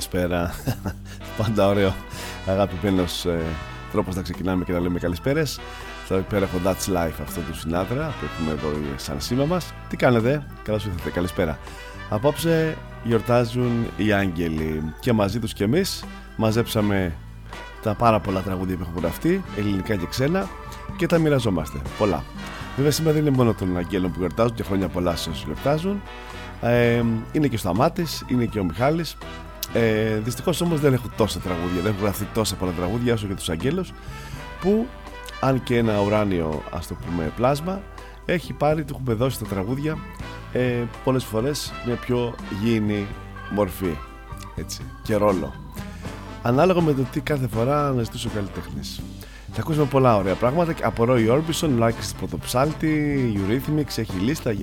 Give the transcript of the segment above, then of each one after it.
Καλησπέρα. Πάντα ωραίο αγαπημένο ε, τρόπος να ξεκινάμε και να λέμε καλησπέρες. Στο υπέροχο Dutch Life αυτό του Σινάτρα που έχουμε εδώ σαν σήμα μας. Τι κάνετε, καλώ ήρθατε, καλησπέρα. Απόψε γιορτάζουν οι άγγελοι και μαζί τους κι εμείς μαζέψαμε τα πάρα πολλά τραγούδια που έχουν γραφτεί, ελληνικά και ξένα και τα μοιραζόμαστε. Πολλά. Βέβαια σήμερα δεν είναι μόνο των αγγέλων που γιορτάζουν και χρόνια πολλά σε όσους γιορτάζουν. Ε, είναι και ο Σταμάτης, είναι και ο Μιχάλης ε, Δυστυχώς όμως δεν έχω τόσα τραγούδια, δεν έχω γραφτεί τόσα πολλά τραγούδια όσο και τους Αγγέλους που αν και ένα ουράνιο ας το πούμε πλάσμα έχει πάρει, του έχουμε δώσει τα τραγούδια ε, πολλές φορές με πιο γήινη μορφή έτσι, και ρόλο ανάλογα με το τι κάθε φορά αναζητούσε ο καλλιτέχνης. Θα ακούσουμε πολλά ωραία πράγματα από Roy Orbison, Λάκης Πρωτοψάλτη, Eurythmics, έχει λίστα, ε,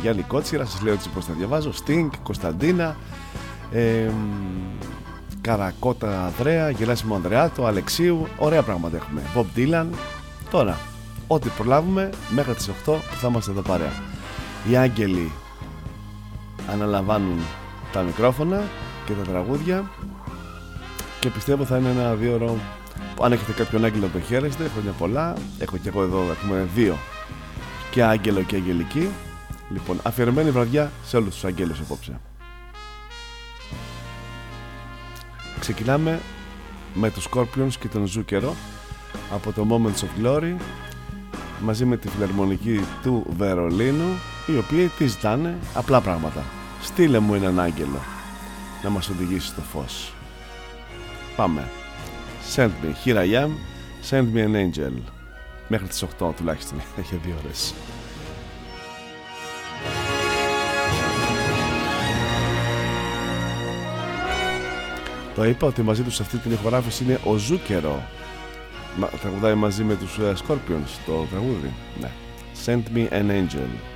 Γιάννη Κότσιρα, σας λέω έτσι πώς θα διαβάζω, Sting, Κωνσταντίνα, ε, Καρακότα Ανδρέα, Γελάσιμο Ανδρεάτο, Αλεξίου, ωραία πράγματα έχουμε. Bob Dylan. Τώρα, ό,τι προλάβουμε μέχρι τις 8 που θα είμαστε εδώ παρέα. Οι άγγελοι αναλαμβάνουν τα μικρόφωνα και τα τραγούδια και πιστεύω θα είναι ένα δύο ώρο αν έχετε κάποιον άγγελο το χαίρεστε, χρόνια πολλά. Έχω και εγώ εδώ, έχουμε δύο και άγγελο και αγγελική. Λοιπόν, αφιερωμένη βραδιά σε όλους τους αγγέλους απόψε. Ξεκινάμε με τους Scorpions και τον Ζούκερο από το Moments of Glory μαζί με τη φιλαρμονική του Βερολίνου οι οποίοι της ζητάνε απλά πράγματα. Στείλε μου έναν άγγελο να μας οδηγήσει στο φως. Πάμε. Send me, here I am, send me an angel. Μέχρι τις 8 τουλάχιστον, έχει δύο ώρες. Το είπα ότι μαζί τους σε αυτή την ηχογράφηση είναι ο Ζούκερο. Μα, τραγουδάει μαζί με τους uh, Scorpions το τραγούδι. Ναι. Send me an angel.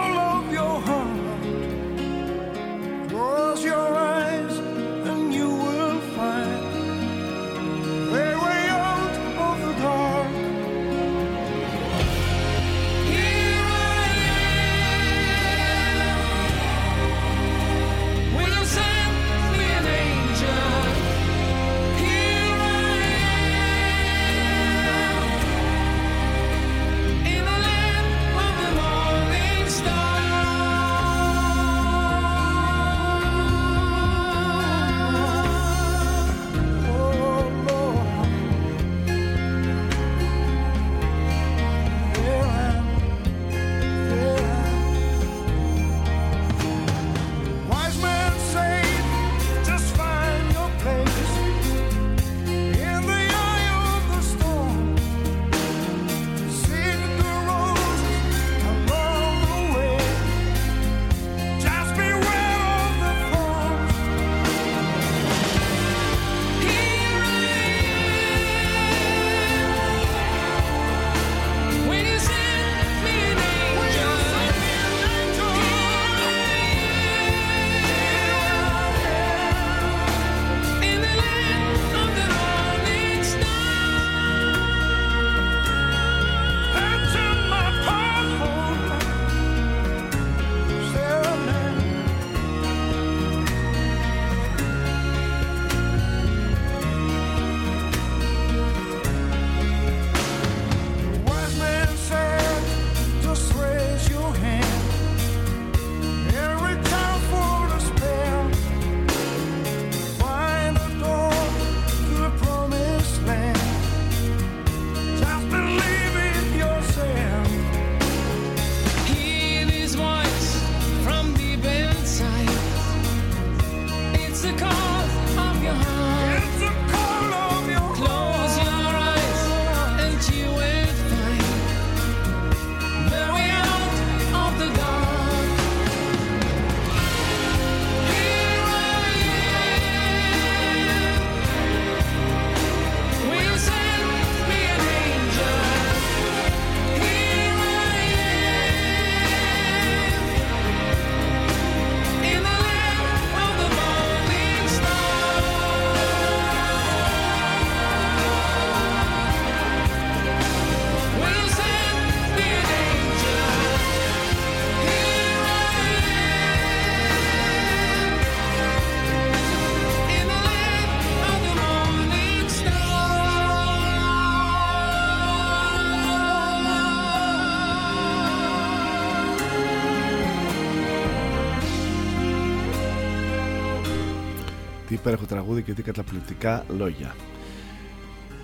Υπέροχο τραγούδι και τι καταπληκτικά λόγια.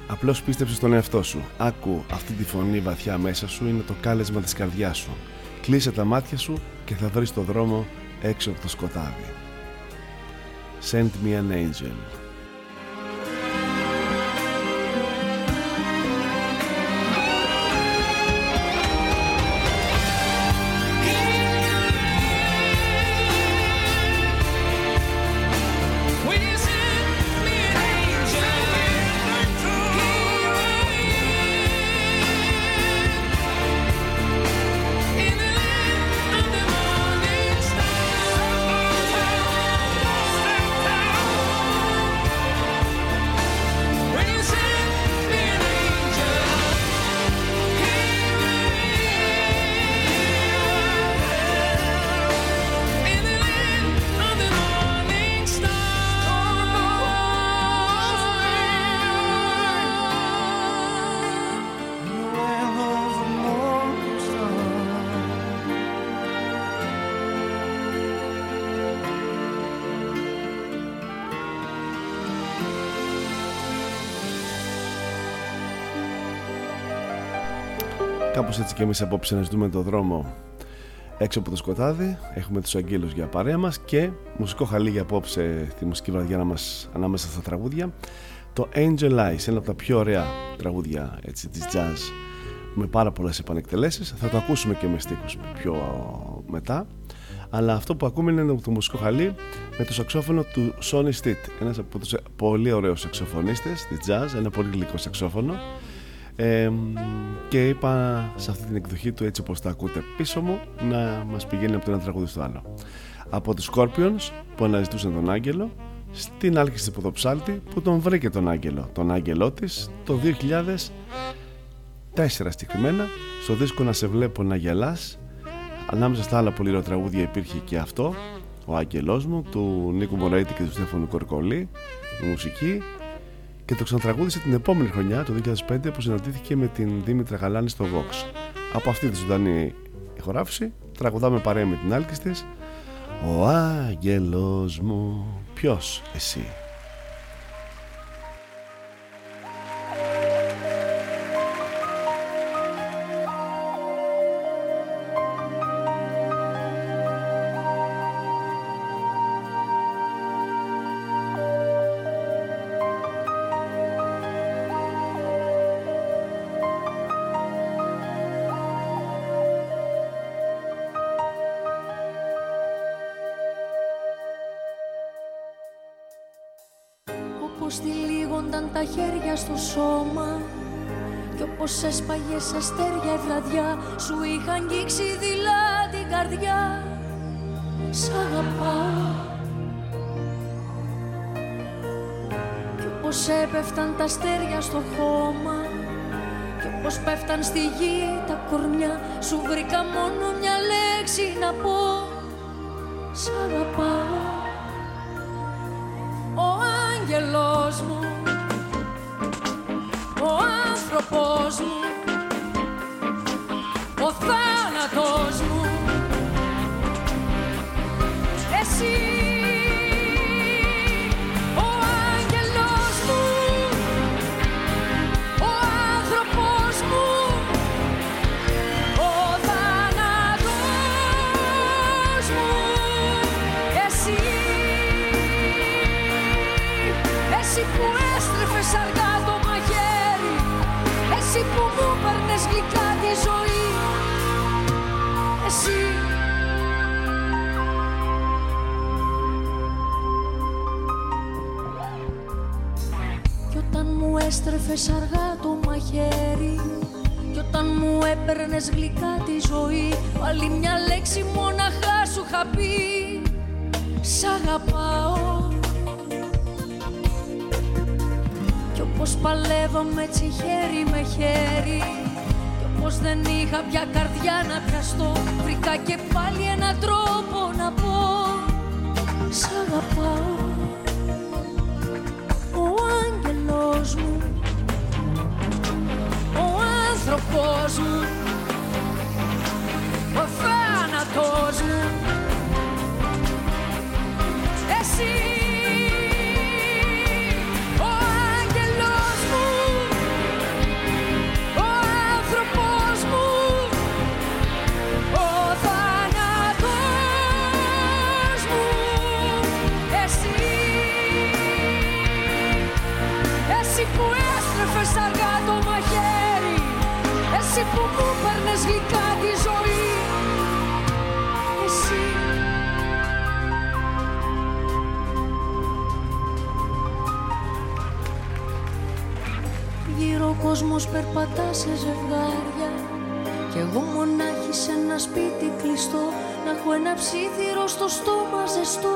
Απλώς πίστεψε στον εαυτό σου. Άκου αυτή τη φωνή βαθιά μέσα σου, είναι το κάλεσμα της καρδιάς σου. Κλείσε τα μάτια σου και θα βρεις το δρόμο έξω από το σκοτάδι. Send me an angel. Κάπως έτσι και εμείς απόψε να ζητούμε το δρόμο έξω από το σκοτάδι. Έχουμε τους αγγέλους για παρέα μας και μουσικό χαλί για απόψε τη μουσική βραδιά μας, ανάμεσα στα τραγούδια. Το Angel Eyes, ένα από τα πιο ωραία τραγούδια έτσι, της jazz με πάρα πολλές επανεκτελέσεις. Θα το ακούσουμε και με στίχους πιο μετά. Αλλά αυτό που ακούμε είναι το μουσικό χαλί με το σαξόφωνο του Sonny Stitt. Ένας από τους πολύ ωραίους σαξοφωνίστες της jazz, ένα πολύ γλυκό σαξόφωνο και είπα σε αυτή την εκδοχή του έτσι όπως τα ακούτε πίσω μου να μας πηγαίνει από το ένα τραγούδι στο άλλο. Από τους Scorpions που αναζητούσαν τον Άγγελο στην άλκηση ποδοψάλτη που τον βρήκε τον Άγγελο τον Άγγελό της το 2004 συγκεκριμένα στο δίσκο να σε βλέπω να γελάς ανάμεσα στα άλλα πολύ ωραία τραγούδια υπήρχε και αυτό ο Άγγελός μου του Νίκου Μωραίτη και του Στέφανου Κορκολή η μουσική και το ξανατραγούδισε την επόμενη χρονιά, το 2005, που συναντήθηκε με την Δήμητρα Γαλάνη στο Vox. Από αυτή τη ζωντανή ηχογράφηση, τραγουδάμε παρέα με την άλκη της «Ο άγγελος μου, ποιος εσύ» Σου είχα αγγίξει δειλά την καρδιά. Σ' αγαπάω. Κι όπως έπεφταν τα αστέρια στο χώμα Κι όπως πέφταν στη γη τα κορμιά Σου βρήκα μόνο μια λέξη να πω. Σ' αγαπάω. Ο άγγελος μου άνθρωπος μου ο cosmos. Έστρεφες αργά το μαχαίρι. Κι όταν μου έπαιρνες γλυκά τη ζωή Πάλι μια λέξη μόναχα σου είχα πει. Σ' αγαπάω. Πως παλεύαμε έτσι χέρι με χέρι Κι όπως δεν είχα πια καρδιά να πιαστώ Βρήκα και πάλι έναν τρόπο να πω. Σ' αγαπάω. Ο άγγελος μου Ο άνθρωπος μου Ο θάνατος μου γλυκά τη ζωή. Εσύ. Γύρω ο κόσμος περπατά σε ζευγάρια. Κι εγώ μονάχη σε ένα σπίτι κλειστό. Να έχω ένα ψήθυρο στο στόμα ζεστό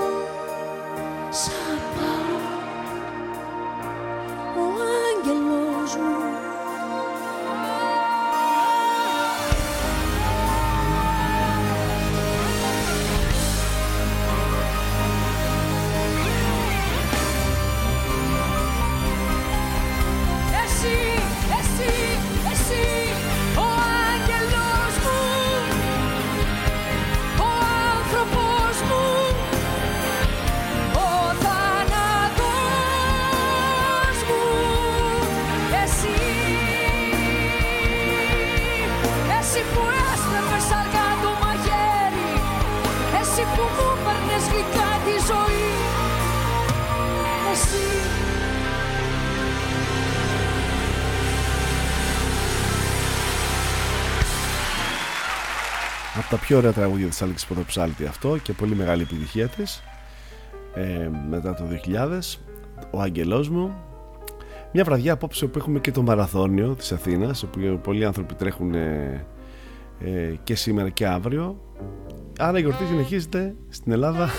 πιο ωραία τραγούδια της Άλεξης Ποδοψάλτη αυτό και πολύ μεγάλη επιτυχία της. Ε, μετά το 2000 ο Άγγελός μου. Μια βραδιά απόψε που έχουμε και το μαραθώνιο της Αθήνας όπου πολλοί άνθρωποι τρέχουν ε, ε, και σήμερα και αύριο. Άρα η γιορτή συνεχίζεται στην Ελλάδα.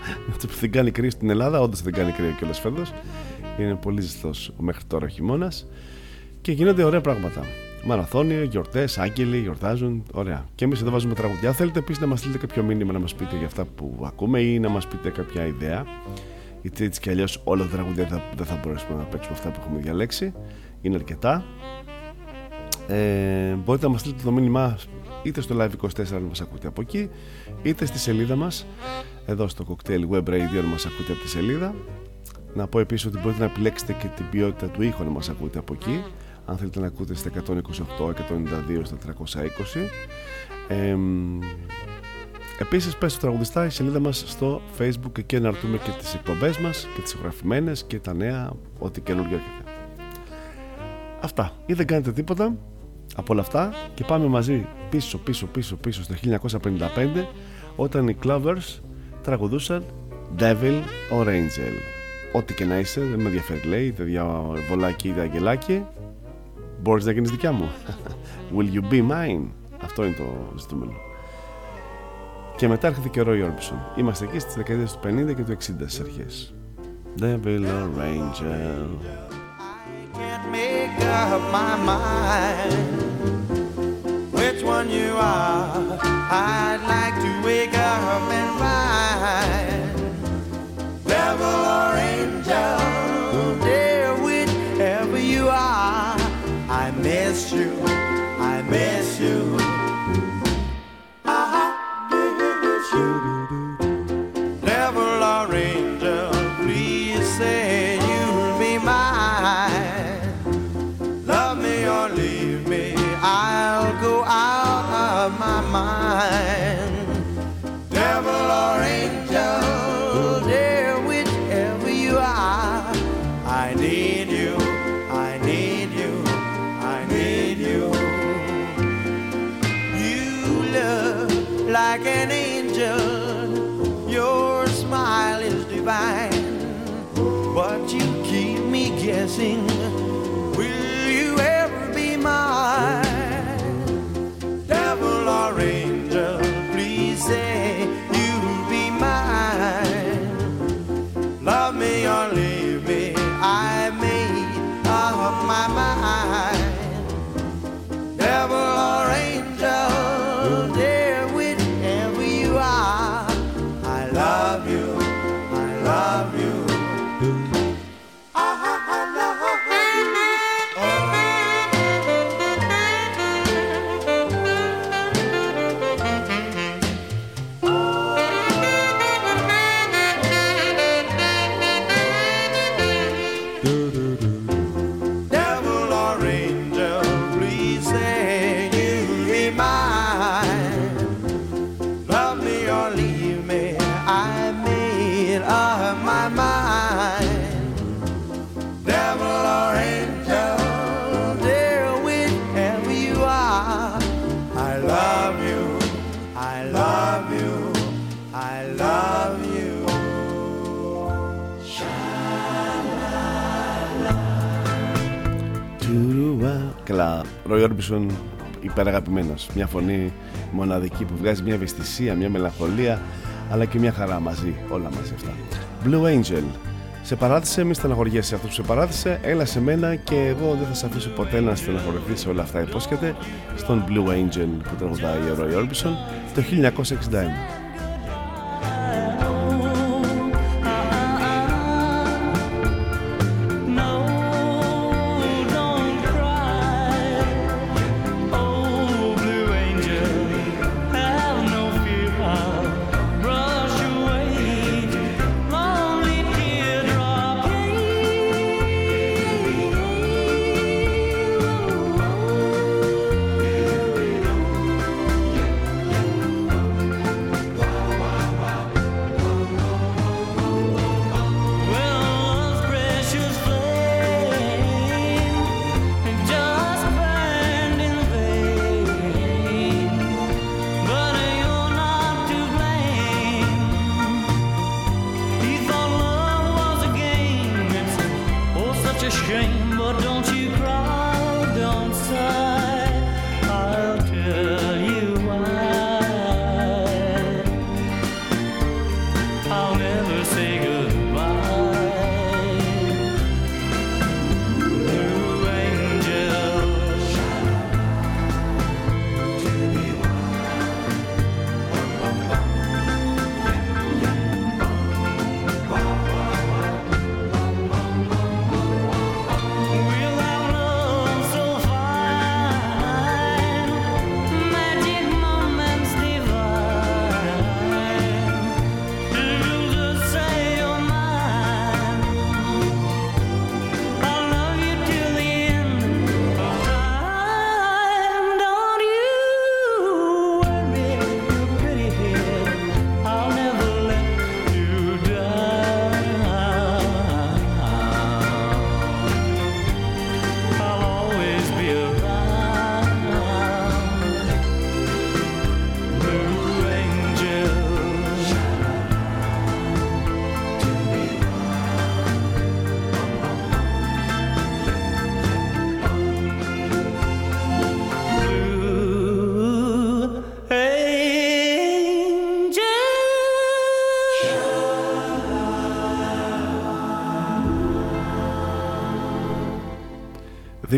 Δεν κάνει κρύο στην Ελλάδα όντως δεν κάνει κρύο κιόλας φέτος. Είναι πολύ ζεστός ο μέχρι τώρα ο χειμώνας. Και γίνονται ωραία πράγματα. Μαραθώνιο, γιορτές, άγγελοι, γιορτάζουν. Ωραία. Και εμείς εδώ βάζουμε τραγουδιά. Θέλετε επίσης να μας στείλετε κάποιο μήνυμα να μας πείτε για αυτά που ακούμε ή να μας πείτε κάποια ιδέα. Γιατί έτσι κι αλλιώς όλα τα τραγουδιά δεν θα, δεν θα μπορέσουμε να παίξουμε αυτά που έχουμε διαλέξει. Είναι αρκετά. Ε, μπορείτε να μας στείλετε το μήνυμά είτε στο Live24 αν μας ακούτε από εκεί, είτε στη σελίδα μας, εδώ στο Cocktail Web Radio αν μας ακούτε από τη σελίδα. Να πω επίσης ότι μπορείτε να επιλέξετε και την ποιότητα του ήχου να μας ακούτε από εκεί αν θέλετε να ακούτε στα 128, 192, στα 320. Ε, επίσης πες στο τραγουδιστά η σελίδα μας στο facebook και να αρτούμε και τις εκπομπές μας και τις εγγραφημένες και τα νέα, ό,τι καινούργιο έρχεται. Αυτά. Ή δεν κάνετε τίποτα από όλα αυτά και πάμε μαζί πίσω, πίσω, πίσω, πίσω στο 1955 όταν οι Clovers τραγουδούσαν Devil or Angel. Ό,τι και να είσαι, δεν με ενδιαφέρει λέει, είτε διαβολάκι είτε αγγελάκι, Μπορείς να γίνεις δικιά μου. Will you be mine; Αυτό είναι το ζητούμενο. Και μετά έρχεται και ο Roy Orbison. Είμαστε εκεί στις δεκαετίες του 50 και του 60 στις αρχές. Devil or Angel. I can't make up my mind which one you are. I'd like to wake up and find you. sing. Καλά, Roy Orbison υπεραγαπημένος. Μια φωνή μοναδική που βγάζει μια ευαισθησία, μια μελαγχολία, αλλά και μια χαρά μαζί, όλα μαζί αυτά. Blue Angel. Σε παράτησε, μη στεναχωριέσαι αυτό που σε παράτησε, έλα σε μένα και εγώ δεν θα σε αφήσω ποτέ να στεναχωρηθεί σε όλα αυτά. Υπόσχεται στον Blue Angel που τραγουδάει ο Roy Orbison το 1961.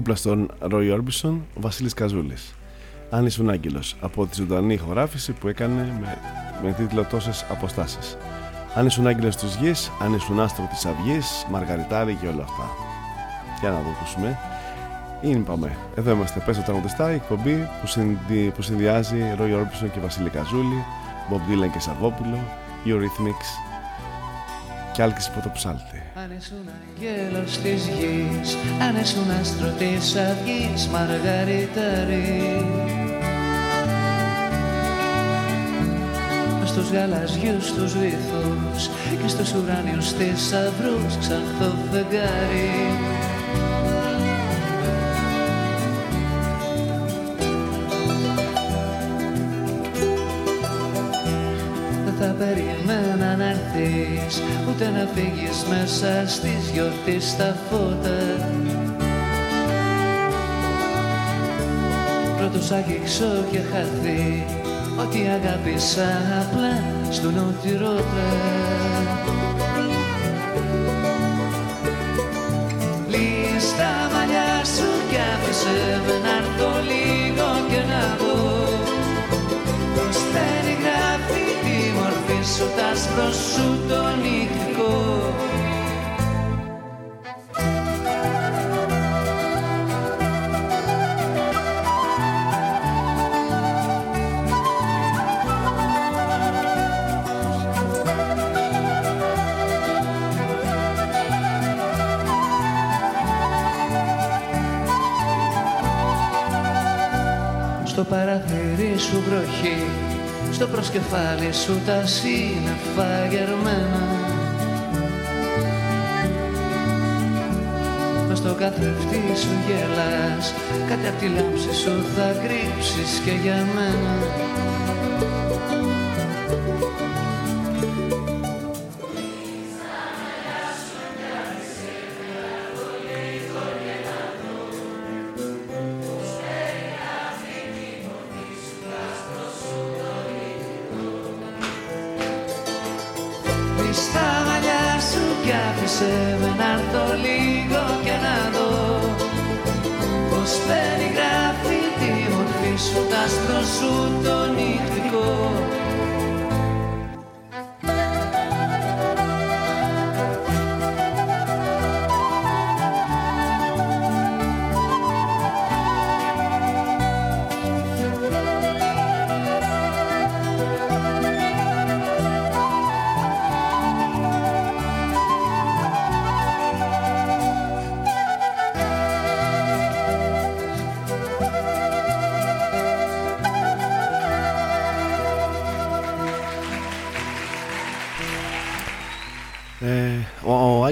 Δίπλα στον Ρόι Όρμπισον ο Βασίλης Καζούλης. Αν ήσουν άγγελος από τη ζωντανή ηχογράφηση που έκανε με, με τίτλο τόσες αποστάσεις. Αν ήσουν άγγελος της γης, αν ήσουν άστρο της αυγής, μαργαριτάρι και όλα αυτά. Για να το ακούσουμε. Είναι πάμε. Εδώ είμαστε. Πες το τραγουδιστά, η εκπομπή που, συνδυ... που συνδυάζει Ρόι Όρμπισον και Βασίλη Καζούλη, Bob Dylan και Σαββόπουλο, Eurythmics και Άλκης Πρωτοψάλτη. Αν ήσουν αγγέλος της γης, αν ήσουν άστρο της αυγής, μαργαριτάρι στους γαλαζιούς τους βυθούς και στους ουράνιους θησαυρούς ξανθό φεγγάρι μέσα στις γιορτής στα φώτα. Πρώτος αγγίξω και χαθεί Ότι αγάπησα απλά στον οτιρώτα Λύσ' τα μαλλιά σου κι άφησε με να έρθω λίγο και να δω. Πώς περιγράφει τη μορφή σου, τ' άσπρο σου παραθύρι σου βροχή. Στο προσκεφάλι σου τα σύννεφα γερμένα. Μες στο καθρεφτί σου γελάς Κάτι απ' τη λάμψη σου θα κρύψεις και για μένα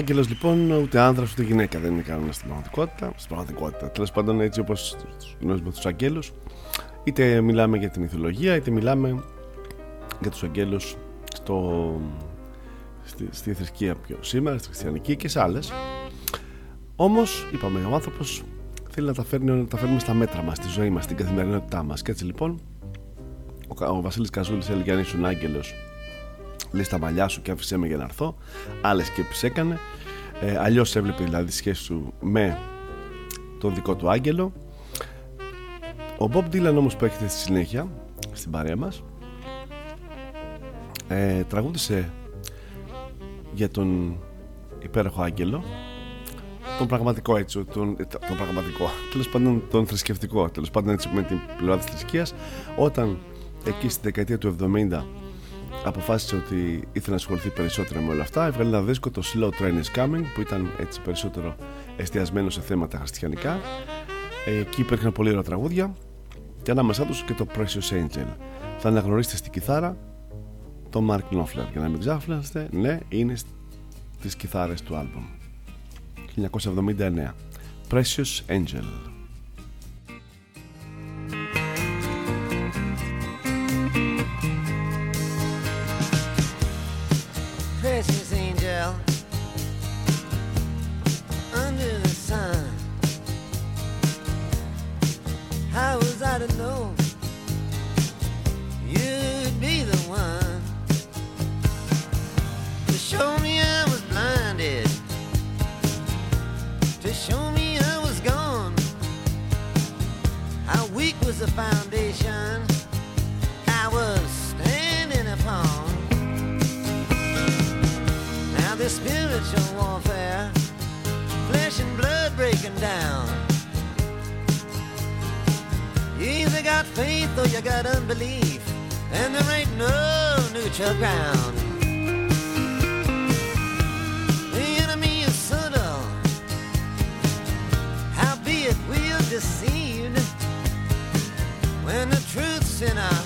Άγγελος λοιπόν ούτε άνδρα ούτε γυναίκα δεν είναι κανένας στην πραγματικότητα. Στην πραγματικότητα. Τέλος πάντων, έτσι όπως γνωρίζουμε τους Αγγέλου, είτε μιλάμε για τη μυθολογία, είτε μιλάμε για τους Αγγέλου στο, στη, στη θρησκεία πιο σήμερα, στη χριστιανική και σε άλλες. Όμως, είπαμε, ο άνθρωπος θέλει να τα, φέρνει, να τα φέρνουμε στα μέτρα μας, στη ζωή μας, στην καθημερινότητά μας. Και έτσι λοιπόν, ο, ο Βασίλης Καζούλης έλεγε: Αν ήσουν Άγγελος, λέει στα μαλλιά σου και άφησέ με για να έρθω. Άλλες σκέψεις έκανε. Ε, Αλλιώς έβλεπε δηλαδή τη σχέση σου με τον δικό του άγγελο. Ο Bob Dylan όμως που έρχεται στη συνέχεια στην παρέα μας ε, τραγούδισε για τον υπέροχο άγγελο τον πραγματικό έτσι τον, ε, τον πραγματικό τέλος πάντων τον θρησκευτικό τέλος πάντων έτσι με την πλευρά της θρησκείας όταν εκεί στη δεκαετία του 70 αποφάσισε ότι ήθελε να ασχοληθεί περισσότερο με όλα αυτά. Έβγαλε ένα δίσκο το Slow Train is Coming που ήταν έτσι περισσότερο εστιασμένο σε θέματα χριστιανικά. Ε, εκεί υπήρχαν πολύ ωραία τραγούδια και ανάμεσά τους και το Precious Angel. Θα αναγνωρίσετε στην κιθάρα το Mark Knopfler. Για να μην ξάφλαστε, ναι, είναι στις κιθάρες του άλμπομ. 1979. Precious Angel. Got faith or you got unbelief, and there ain't no neutral ground. The enemy is subtle, howbeit we're deceived when the truth's in our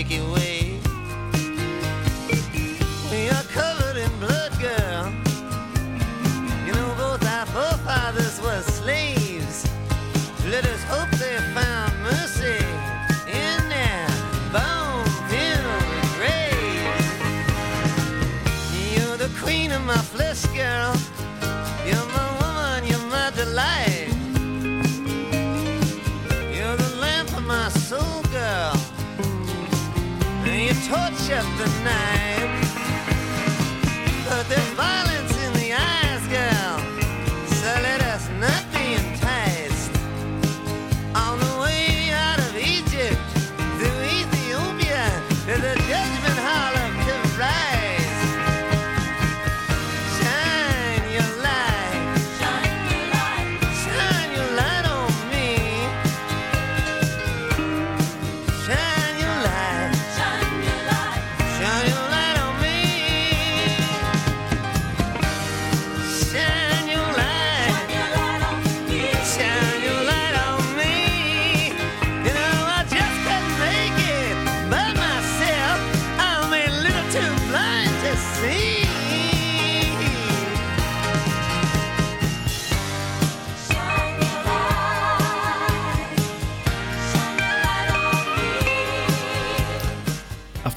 Take it away. the night.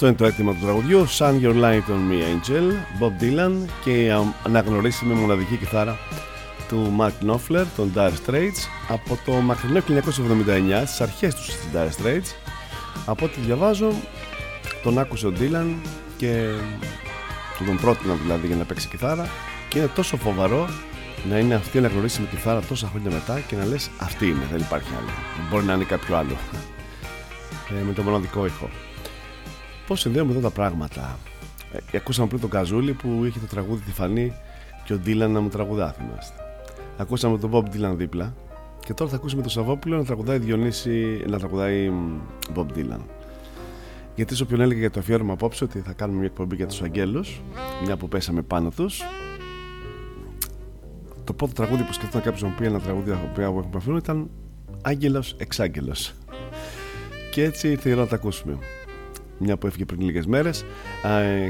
Αυτό είναι το αίτημα του τραγουδιού. Shine Your Light on Me Angel Bob Dylan και η αναγνωρίσιμη μοναδική κιθάρα του Mark Knopfler των Dire Straits από το μακρινό 1979 στις αρχές τους στις Dire Straits. Από ό,τι διαβάζω τον άκουσε ο Dylan και του τον πρότεινα δηλαδή για να παίξει κιθάρα και είναι τόσο φοβαρό να είναι αυτή η αναγνωρίσιμη κιθάρα τόσα χρόνια μετά και να λες αυτή είναι, δεν υπάρχει άλλη. Μπορεί να είναι κάποιο άλλο ε, με το μοναδικό ήχο Πώς συνδέουμε εδώ τα πράγματα; Ε, ακούσαμε πριν τον Καζούλη που είχε το τραγούδι τη φανή και ο Ντίλαν να μου τραγουδά, θυμάστε. Ακούσαμε τον Bob Dylan δίπλα και τώρα θα ακούσουμε τον Σαββόπουλο να τραγουδάει Διονύση, να τραγουδάει μ, Bob Dylan. Γιατί σε όποιον έλεγε για το αφιέρωμα απόψε ότι θα κάνουμε μια εκπομπή για τους αγγέλους, μια που πέσαμε πάνω τους. Το πρώτο τραγούδι που σκεφτόταν κάποιος να μου πει ένα τραγούδι που έχουμε αφιέρωμα ήταν Άγγελος Εξάγγελος. Και έτσι ήρθε η ώρα να τα ακούσουμε μια που έφυγε πριν λίγες μέρες.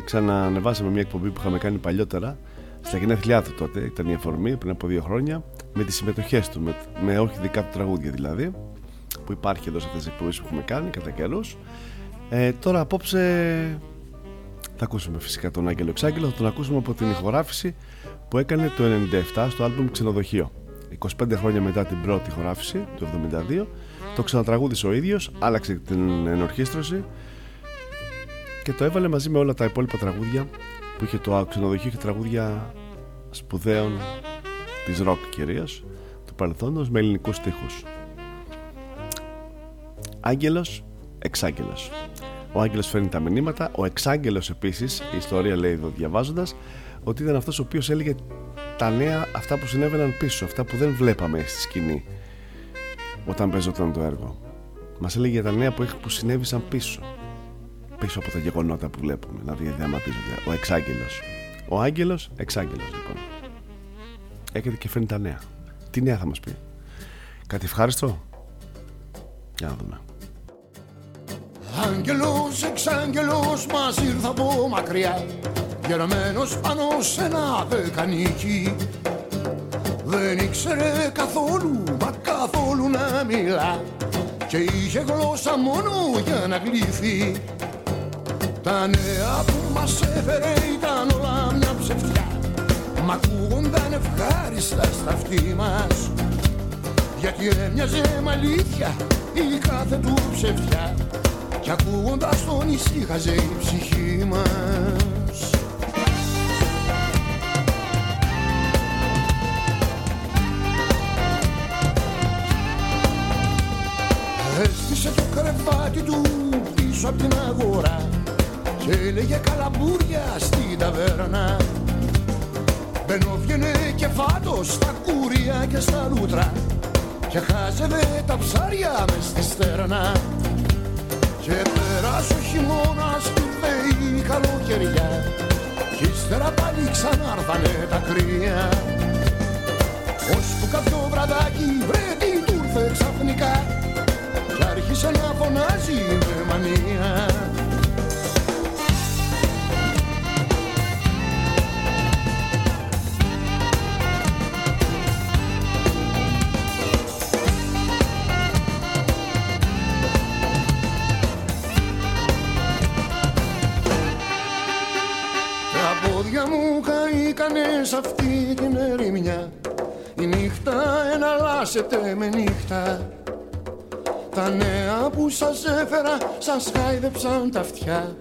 Ξανανεβάσαμε μια εκπομπή που είχαμε κάνει παλιότερα στα γενέθλιά του τότε. Ήταν η αφορμή πριν από δύο χρόνια με τις συμμετοχές του, με, με όχι δικά του τραγούδια δηλαδή, που υπάρχει εδώ σε αυτές τις εκπομπές που έχουμε κάνει κατά καιρούς. Ε, τώρα απόψε θα ακούσουμε φυσικά τον Άγγελο Εξάγγελο, θα τον ακούσουμε από την ηχογράφηση που έκανε το 97 στο άλμπουμ Ξενοδοχείο. 25 χρόνια μετά την πρώτη ηχογράφηση, το 72, το ξανατραγούδισε ο ίδιος, άλλαξε την ενορχίστρωση και το έβαλε μαζί με όλα τα υπόλοιπα τραγούδια που είχε το ξενοδοχείο και τραγούδια σπουδαίων της ροκ κυρίως του παρελθόντος με ελληνικούς στίχους. Άγγελος, Εξάγγελος. Ο Άγγελος φέρνει τα μηνύματα. Ο Εξάγγελος επίσης η ιστορία λέει εδώ διαβάζοντας ότι ήταν αυτός ο οποίος έλεγε τα νέα αυτά που συνέβαιναν πίσω αυτά που δεν βλέπαμε στη σκηνή όταν παίζονταν το έργο. Μας έλεγε για τα νέα που, που συνέβησαν πίσω πίσω από τα γεγονότα που βλέπουμε να διαδραματίζονται. Ο Εξάγγελος. Ο Άγγελος, Εξάγγελος λοιπόν. Έρχεται και φέρνει τα νέα. Τι νέα θα μας πει; Κάτι ευχάριστο; Για να δούμε. Άγγελος, εξάγγελος μας ήρθα από μακριά Γεραμένος πάνω σε ένα δεκανίκι Δεν ήξερε καθόλου, μα καθόλου να μιλά Και είχε γλώσσα μόνο για να γλύφει τα νέα που μας έφερε ήταν όλα μια ψευτιά. Μ' ακούγονταν ευχάριστα στα αυτή μας. Γιατί έμοιαζε με αλήθεια η κάθε του ψευτιά. Κι ακούγοντας τον ησύχαζε η ψυχή μας. Έστησε το κρεβάτι του πίσω από την αγορά και έλεγε καλαμπούρια στην ταβέρνα. Μπαινόβγαινε και φάτο στα κούρια και στα λούτρα. Και χάζευε τα ψάρια μες στη στέρνα. Και πέρασε ο χειμώνας του η καλοκαιριά. Κι ύστερα πάλι ξανάρθανε τα κρύα. Ώσπου κάποιο βραδάκι βρε τι του ήρθε ξαφνικά. Κι άρχισε να φωνάζει με μανία καήκανε σ' αυτή την ερημιά. Η νύχτα εναλλάσσεται με νύχτα. Τα νέα που σας έφερα σας χάιδεψαν τα αυτιά.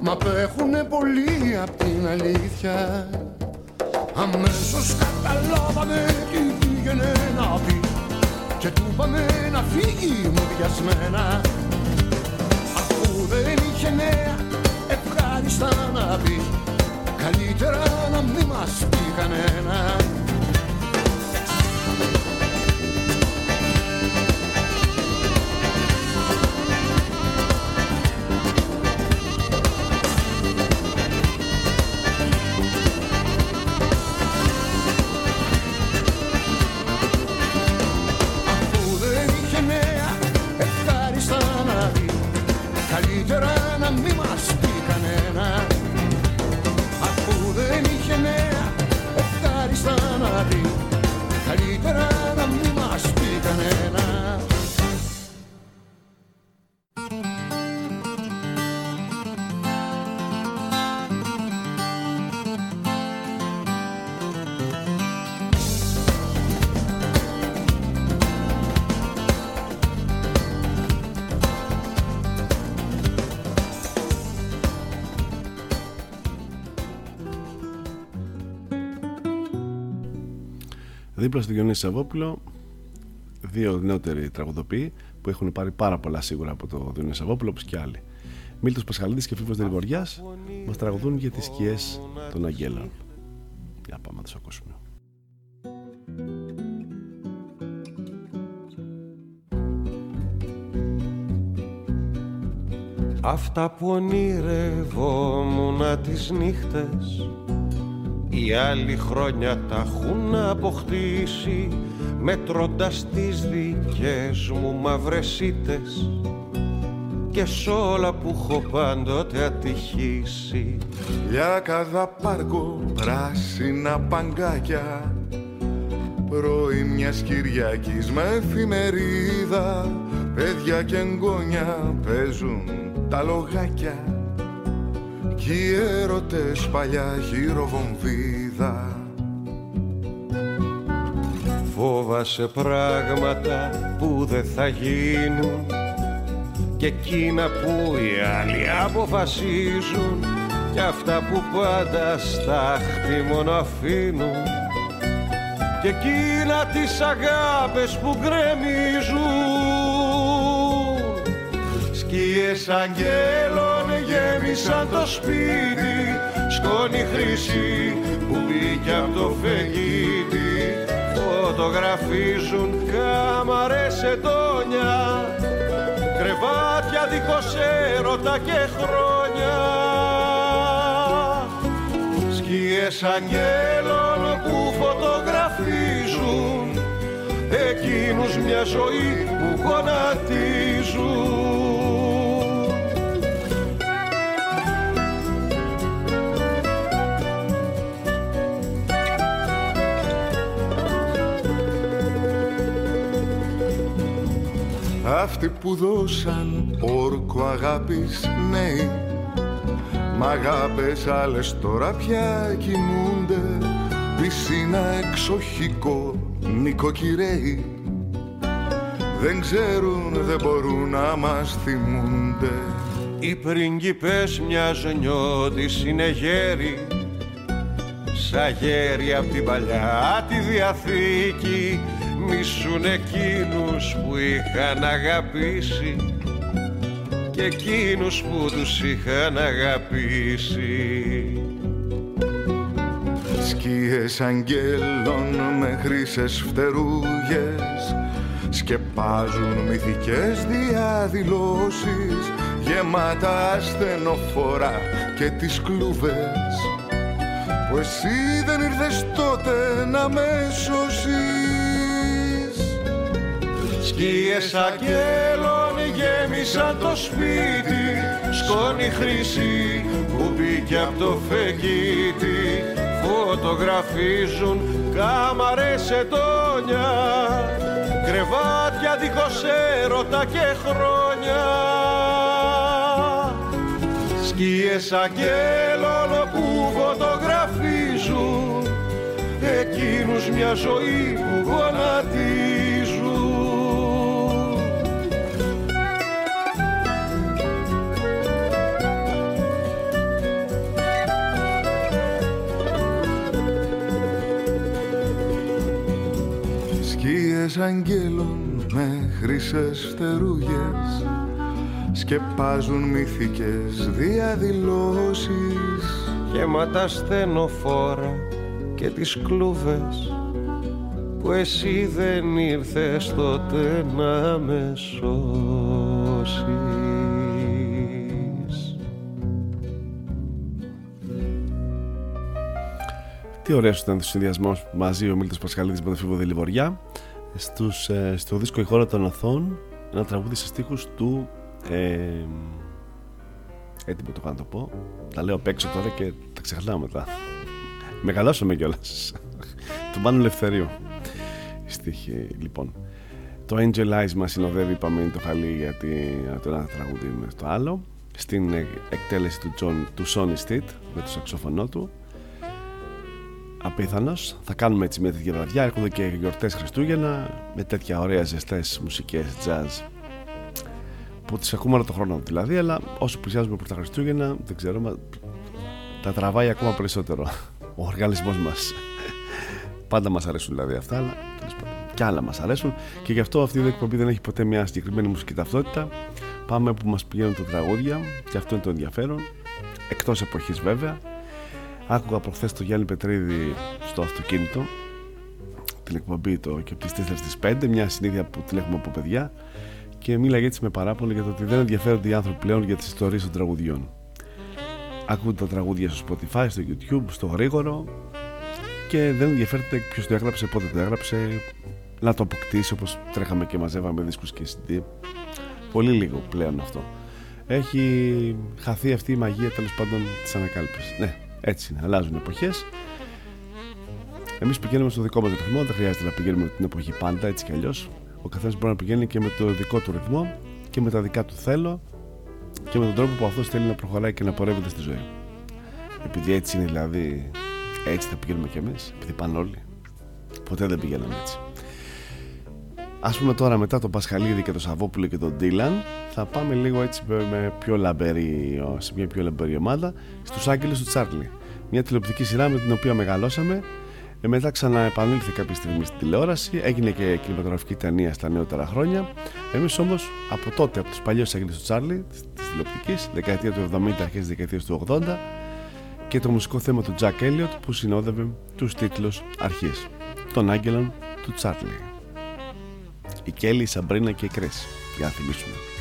Μα απέχουνε πολύ απ' την αλήθεια. Αμέσως καταλάβαμε τι πήγαινε να πει. Και του είπαμε να φύγει μουδιασμένα. Αφού δεν είχε νέα ευχάριστα να πει Καλύτερα να μην μας πει κανένα Δίπλα στο Διονύσης Σαββόπουλο, δύο νεότεροι τραγουδοποιοί που έχουν πάρει πάρα πολλά σίγουρα από το Διονύσης Σαββόπουλο, όπως και άλλοι. Μίλτος Πασχαλίδης και Φίβος Δελιβοριάς μας τραγουδούν για τις σκιές των Αγγέλων. Για πάμε να τους ακούσουμε. Αυτά που ονειρευόμουν τις νύχτες οι άλλοι χρόνια τα έχουν αποκτήσει μετρώντας τις δικές μου μαυρεσίτες και σ' όλα που έχω πάντοτε ατυχήσει. Λιάκαδα πάρκο, πράσινα παγκάκια. Πρωί μιας Κυριακής με εφημερίδα. Παιδιά και εγγόνια παίζουν τα λογάκια Κι οι έρωτες παλιά γύρω βομβίδα. Φόβασε πράγματα που δεν θα γίνουν. Και εκείνα που οι άλλοι αποφασίζουν. Και αυτά που πάντα στάχτη μόνο αφήνουν. Και εκείνα τις αγάπες που γκρεμίζουν. Σκιές αγγέλων γέμισαν το σπίτι σκόνη χρυσή που μπήκε από το φεγγίτι φωτογραφίζουν κάμαρες ετώνια κρεβάτια δίχως έρωτα και χρόνια. Σκιές αγγέλων που φωτογραφίζουν εκείνους μια ζωή που γονατίζουν Αυτοί που δώσαν όρκο αγάπης νέοι. Μ' αγάπες άλλες τώρα πια κοιμούνται Πισίνα εξοχικό νοικοκυρέοι. Δεν ξέρουν, δεν μπορούν να μας θυμούνται. Οι πριγκιπές μιας νιώτης είναι γέροι Σαν γέροι απ' την παλιά τη Διαθήκη Μισούν εκείνους που είχαν αγαπήσει Και εκείνους που τους είχαν αγαπήσει. Σκιές αγγέλων με χρυσές φτερούγες Σκεπάζουν μυθικές διαδηλώσεις Γεμάτα ασθενοφορά και τις κλούβες που εσύ δεν ήρθες τότε να με σώσεις Σκίες αγγέλων γέμισαν το σπίτι. Σκόνη χρυσή που μπήκε από το φεγγίτι. Φωτογραφίζουν κάμαρες ετώνια. Κρεβάτια δίχως έρωτα και χρόνια. Σκίες αγγέλων που φωτογραφίζουν. Εκείνους μια ζωή που γονατίζουν αγγέλων με χρυσές φτερούγες σκεπάζουν μυθικές διαδηλώσεις. Γεμάτα στενοφόρα και τις κλούβες που εσύ δεν ήρθες τότε να με σώσεις. Τι ωραίος ήταν ο συνδυασμός μαζί ο Μίλτος Πασχαλίδης με τον Φίβο Δελιβοριά στους, ε, στο δίσκο «Η χώρα των οθών» ένα τραγούδι σε στίχους του ε, έτοιμο το κάνω να το πω. Τα λέω απ' έξω τώρα και τα ξεχνάω μετά. Μεγαλώσαμε κιόλας. του Μάνου Ελευθερίου στίχη λοιπόν. Το Angel Eyes μας συνοδεύει είπαμε είναι το χαλί γιατί το ένα τραγούδι με το άλλο. Στην εκτέλεση του, John, του Sonny Street με το σαξοφωνό του απίθανος. Θα κάνουμε έτσι μια τέτοια βραδιά. Έρχονται και γιορτές Χριστούγεννα με τέτοια ωραία ζεστές μουσικές jazz που τις ακούμε όλο τον χρόνο δηλαδή αλλά όσο πλησιάζουμε προς τα Χριστούγεννα δεν ξέρω μα, τα τραβάει ακόμα περισσότερο ο οργανισμός μας. Πάντα μας αρέσουν δηλαδή αυτά αλλά κι άλλα μας αρέσουν. Και γι' αυτό αυτή η εκπομπή δεν έχει ποτέ μια συγκεκριμένη μουσική ταυτότητα. Πάμε που μας πηγαίνουν τα τραγούδια και αυτό είναι το ενδιαφέρον εκτός εποχής βέβαια άκουγα προχθές το Γιάννη Πετρίδη στο αυτοκίνητο την εκπομπή το και από τις 4 στις 5 μια συνήθεια που την έχουμε από παιδιά και μίλαγε έτσι με παράπονο για το ότι δεν ενδιαφέρονται οι άνθρωποι πλέον για τις ιστορίες των τραγουδιών. Ακούτε τα τραγούδια στο Spotify, στο YouTube, στο γρήγορο και δεν ενδιαφέρεται ποιος το έγραψε, πότε το έγραψε να το αποκτήσει όπως τρέχαμε και μαζεύαμε δίσκους και CD πολύ λίγο πλέον αυτό. Έχει χαθεί αυτή η μαγεία τέλος πάντων της ανακάλυψης. Ναι, έτσι είναι, αλλάζουν εποχές. Εμείς πηγαίνουμε στο δικό μας ρυθμό, δεν χρειάζεται να πηγαίνουμε την εποχή πάντα έτσι κι αλλιώς. Ο καθένας μπορεί να πηγαίνει και με το δικό του ρυθμό και με τα δικά του θέλω και με τον τρόπο που αυτός θέλει να προχωράει και να πορεύεται στη ζωή. Επειδή έτσι είναι δηλαδή, έτσι θα πηγαίνουμε κι εμείς, επειδή πάνε όλοι. Ποτέ δεν πηγαίναμε έτσι. Α πούμε τώρα μετά τον Πασχαλίδη και τον Σαββόπουλο και τον Ντίλαν, θα πάμε λίγο έτσι με πιο λαμπερή, σε μια πιο λαμπερή ομάδα στους Άγγελους του Τσάρλι. Μια τηλεοπτική σειρά με την οποία μεγαλώσαμε. Ε, μετά ξαναεπανήλθε κάποια στιγμή στην τηλεόραση, έγινε και κινηματογραφική ταινία στα νεότερα χρόνια. Εμείς όμως από τότε, από τους παλιούς Άγγελους του Τσάρλι, της τηλεοπτικής, δεκαετία του 70, αρχές της δεκαετίας του 80, και το μουσικό θέμα του Jack Elliott που συνόδευε τους τίτλους αρχής των Άγγελων του Τσάρλι. Η Κέλλη, η Σαμπρίνα και η Κρέση. Για να θυμίσουμε.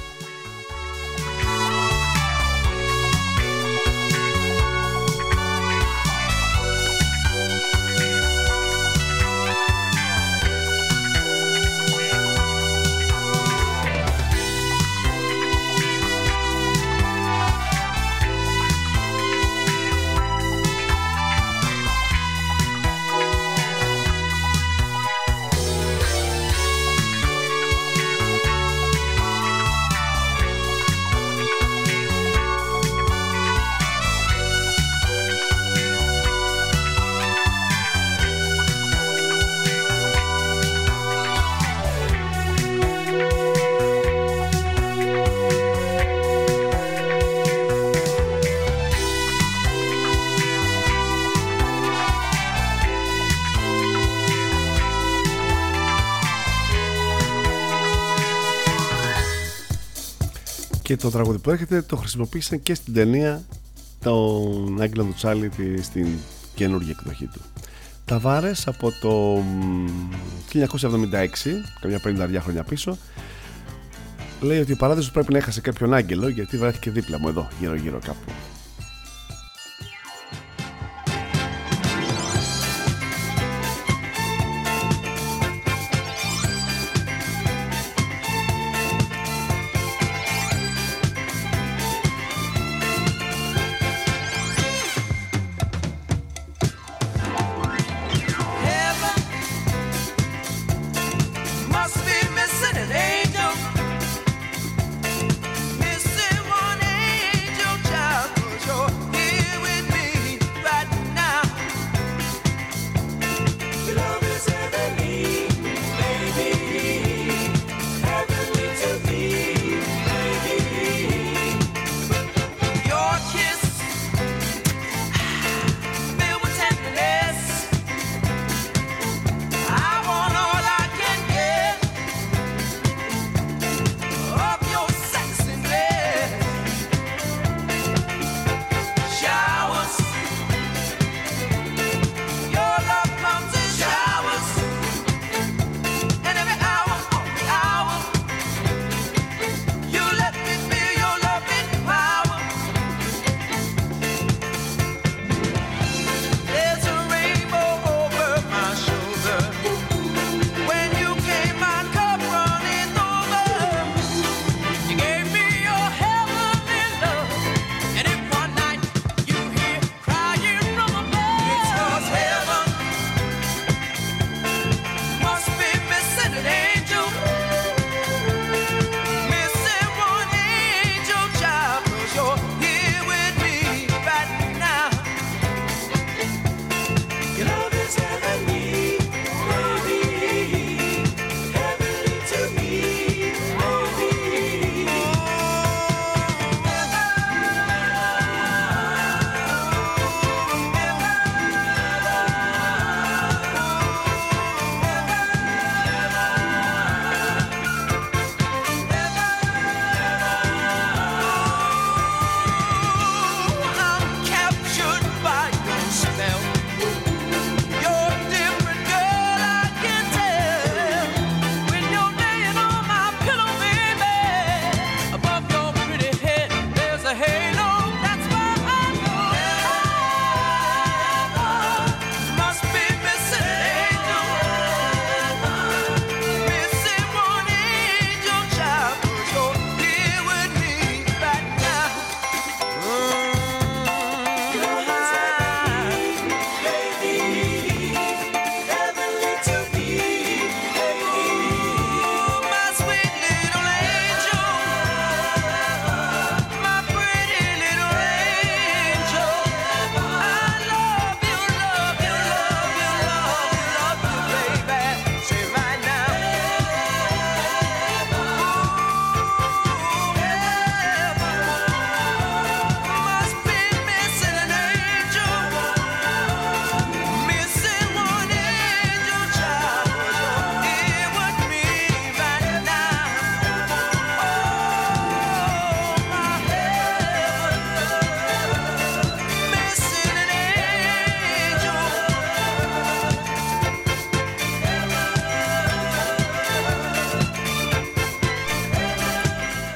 Τραγούδι που έρχεται το χρησιμοποίησαν και στην ταινία τον Άγγελο του Τσάλι στην καινούργια εκδοχή του. Ταβάρες από το 1976, καμιά 50 χρόνια πίσω, λέει ότι ο παράδεισος πρέπει να έχασε κάποιον άγγελο γιατί βρέθηκε δίπλα μου εδώ, γύρω γύρω κάπου.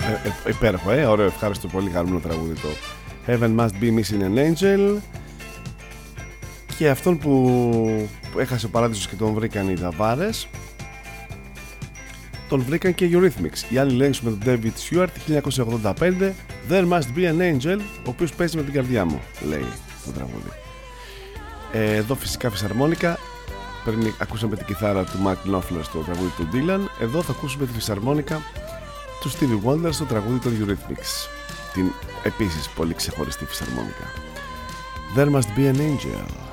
Ε, ε, υπέροχο, ε, ωραίο, ευχάριστο, πολύ χαρούμενο τραγούδι το Heaven Must Be Missing an Angel. Και αυτόν που έχασε ο παράδεισος και τον βρήκαν οι Δαβάρες τον βρήκαν και οι Eurythmics. Οι άλλοι Lennox με τον David Stewart 1985 There Must Be an Angel ο οποίος παίζει με την καρδιά μου λέει το τραγούδι. Ε, εδώ φυσικά φυσαρμόνικα. Πριν ακούσαμε την κιθάρα του Mark Knopfler στο τραγούδι του Dylan εδώ θα ακούσουμε τη φυσαρμόνικα του Stevie Wonder στο τραγούδι των Eurythmics. Την επίσης πολύ ξεχωριστή φυσαρμόνικα. There Must Be an Angel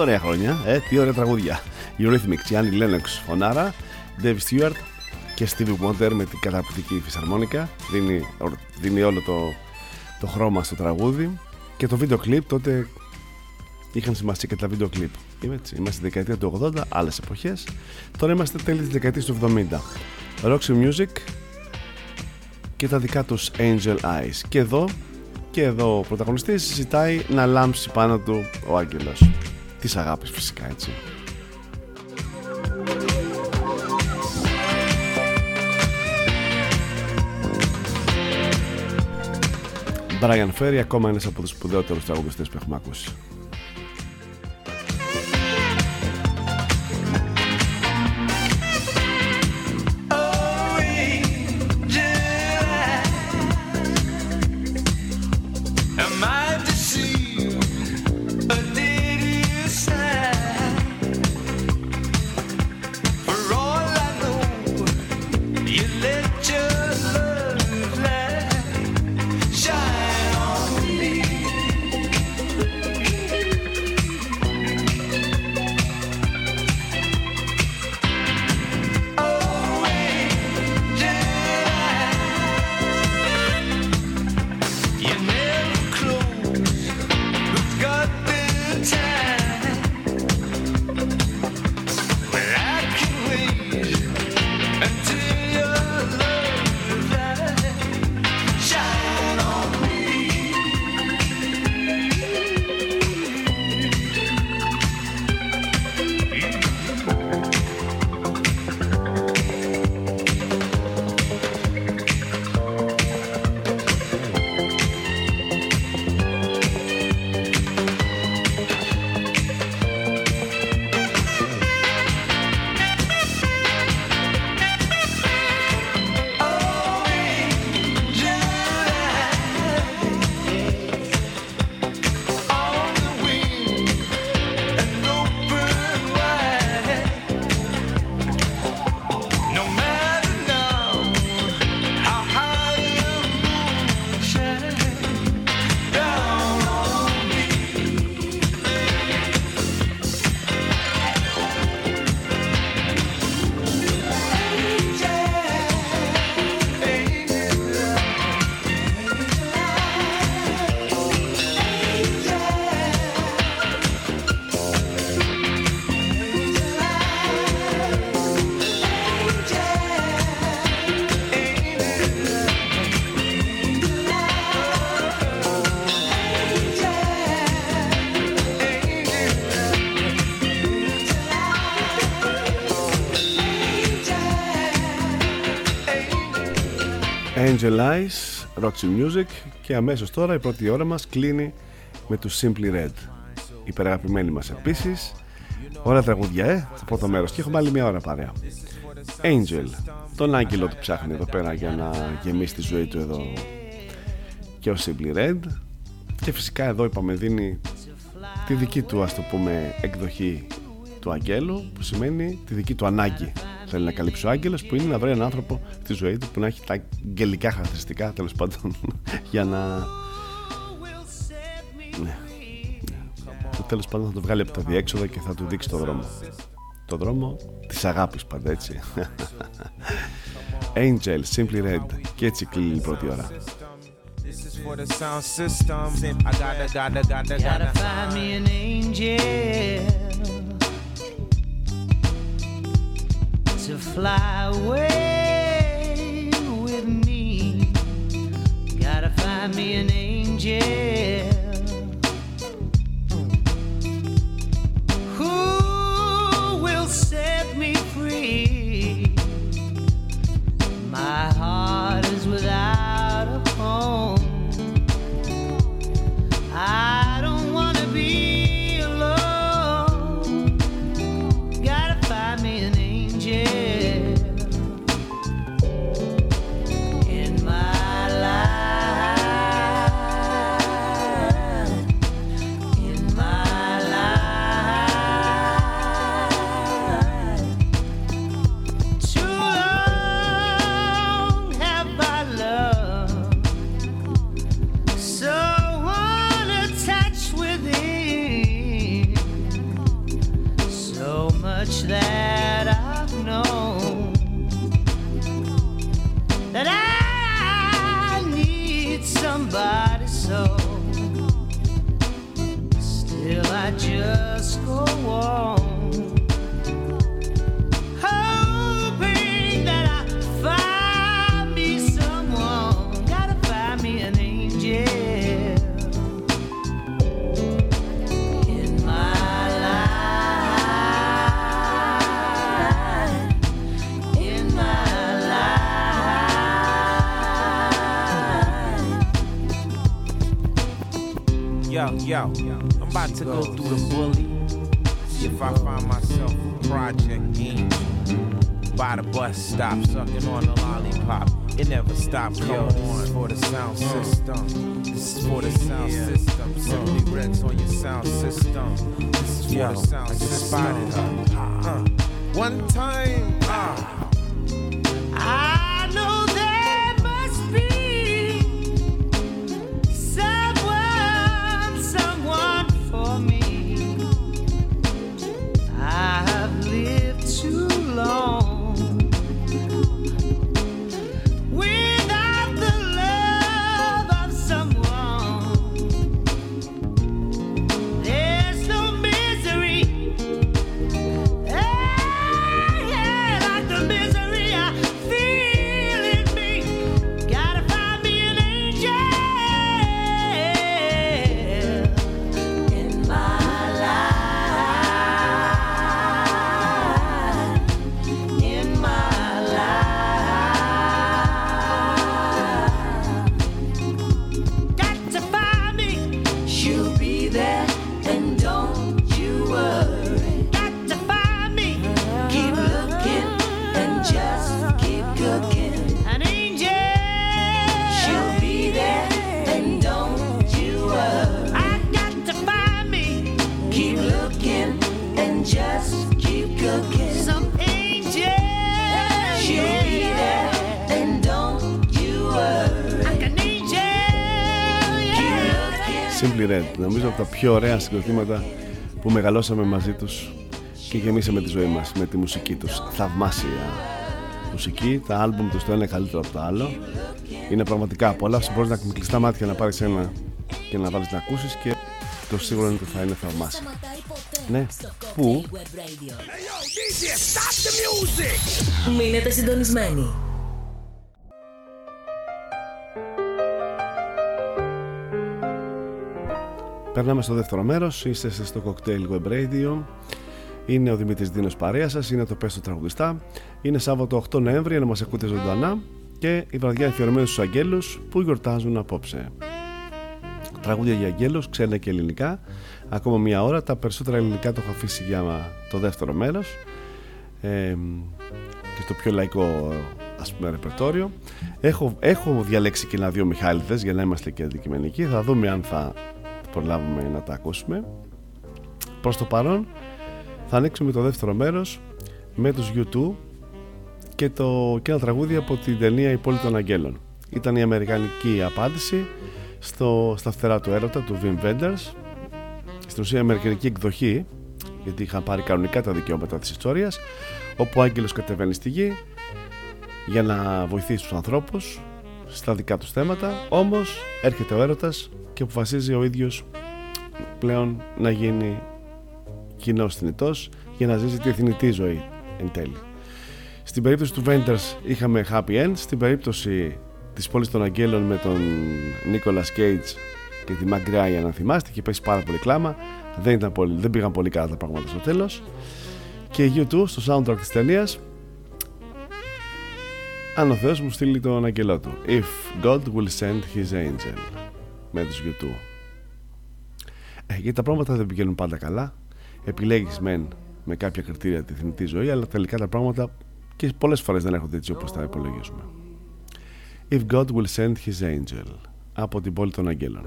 ωραία χρόνια, ε, τι ωραία τραγούδια. Eurythmics, Γιάννη Lennox, φωνάρα, Dave Stewart και Stevie Wonder με την καταπληκτική φυσαρμόνικα. Δίνει, δίνει όλο το, το χρώμα στο τραγούδι. Και το βίντεο κλιπ τότε είχαν σημασία και τα βίντεο κλιπ. Είμαστε στη δεκαετία του 80, άλλες εποχές. Τώρα είμαστε τέλη της δεκαετίας του 70. Roxy Music και τα δικά τους Angel Eyes και εδώ και εδώ ο πρωταγωνιστής ζητάει να λάμψει πάνω του ο άγγελος της αγάπης φυσικά έτσι. Brian Ferry ακόμα ένας από τους σπουδαιότερους τραγουδιστές που έχουμε ακούσει Angel Eyes, Roxy Music και αμέσως τώρα η πρώτη ώρα μας κλείνει με τους Simply Red. Υπεραγαπημένοι μας επίσης. Ωραία τραγούδια, ε, στο πρώτο μέρος. Και έχουμε άλλη μια ώρα παρέα. Angel, τον άγγελο του ψάχνει εδώ πέρα για να γεμίσει τη ζωή του εδώ και ο Simply Red. Και φυσικά εδώ είπαμε δίνει τη δική του ας το πούμε εκδοχή του αγγέλου που σημαίνει τη δική του ανάγκη θέλει να καλύψει ο άγγελος που είναι να βρει έναν άνθρωπο στη ζωή του που να έχει τα αγγελικά χαρακτηριστικά τέλος πάντων για να. Ναι. Που τέλος πάντων θα το βγάλει από τα διέξοδα και θα του δείξει το δρόμο. Το δρόμο της αγάπης πάντα έτσι. Angel, Simply Red και έτσι κλείνει η πρώτη ώρα. for the sound system. I gotta, gotta, gotta, gotta, gotta find me an angel. Fly away with me. Gotta find me an angel. Who will set me free? My heart I'm about to go through the bully. See if I find myself a project angel. By the bus stop, sucking on the lollipop. It never stops. Yo, this is for the sound system. This is for the sound system. Simply Reds on your sound system. This is for the sound system. I just spotted her. Uh, one time. Ah. Πιο ωραία συγκροτήματα που μεγαλώσαμε μαζί τους και γεμίσαμε τη ζωή μας με τη μουσική τους. Θαυμάσια μουσική, τα άλμπουμ τους το ένα καλύτερο από το άλλο. Είναι πραγματικά απόλαυση. Μπορείς να με κλειστά μάτια να πάρεις ένα και να βάλεις να ακούσεις και το σίγουρο είναι ότι θα είναι θαυμάσια. Ναι, πού; Μείνετε συντονισμένοι. Περνάμε στο δεύτερο μέρος, είστε στο Cocktail Web Radio. Είναι ο Δημήτρης Δίνος παρέα σας, είναι το Πες του Τραγουδιστά. Είναι Σάββατο 8 Νοέμβρη, να μας ακούτε ζωντανά και η βραδιά αφιερωμένη στους αγγέλους που γιορτάζουν απόψε. Τραγούδια για αγγέλους, ξένα και ελληνικά. Ακόμα μία ώρα, τα περισσότερα ελληνικά το έχω αφήσει για το δεύτερο μέρος. Ε, και στο πιο λαϊκό ας πούμε ρεπερτόριο. Έχω, έχω διαλέξει και ένα-δύο Μιχάλιδες για να είμαστε και αντικειμενικοί. Θα δούμε αν θα προλάβουμε να τα ακούσουμε. Προς το παρόν θα ανοίξουμε το δεύτερο μέρος με τους U2 και, το, και ένα τραγούδι από την ταινία «Η πόλη των αγγέλων». Ήταν η αμερικανική απάντηση στο, στα φτερά του έρωτα του Wim Wenders στην ουσία αμερικανική εκδοχή γιατί είχαν πάρει κανονικά τα δικαιώματα της ιστορίας όπου ο άγγελος κατεβαίνει στη γη για να βοηθήσει τους ανθρώπους στα δικά τους θέματα όμως έρχεται ο έρωτας και αποφασίζει ο ίδιος πλέον να γίνει κοινό θνητός για να ζήσει τη θνητή ζωή εν τέλει. Στην περίπτωση του Βέντερς είχαμε happy end, στην περίπτωση της πόλης των Αγγέλων με τον Νίκολας Cage και τη Mac Ryan αν θυμάστε είχε πέσει πάρα πολύ κλάμα δεν, ήταν πολύ, δεν πήγαν πολύ καλά τα πράγματα στο τέλος και η U2 στο soundtrack της ταινίας αν ο Θεός μου στείλει τον αγγελό του If God will send his angel με τους U2 ε, γιατί τα πράγματα δεν πηγαίνουν πάντα καλά επιλέγεις μεν με κάποια κριτήρια τη θνητή ζωή αλλά τελικά τα πράγματα και πολλές φορές δεν έρχονται έτσι όπως τα υπολογίζουμε If God will send his angel από την πόλη των αγγέλων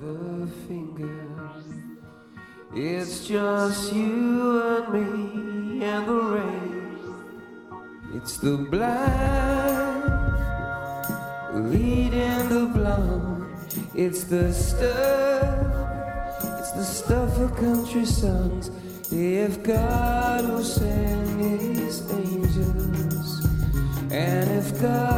the finger. It's just you and me and the rain. It's the blind leading the blind. It's the stuff. It's the stuff of country songs. If God will send His angels, and if God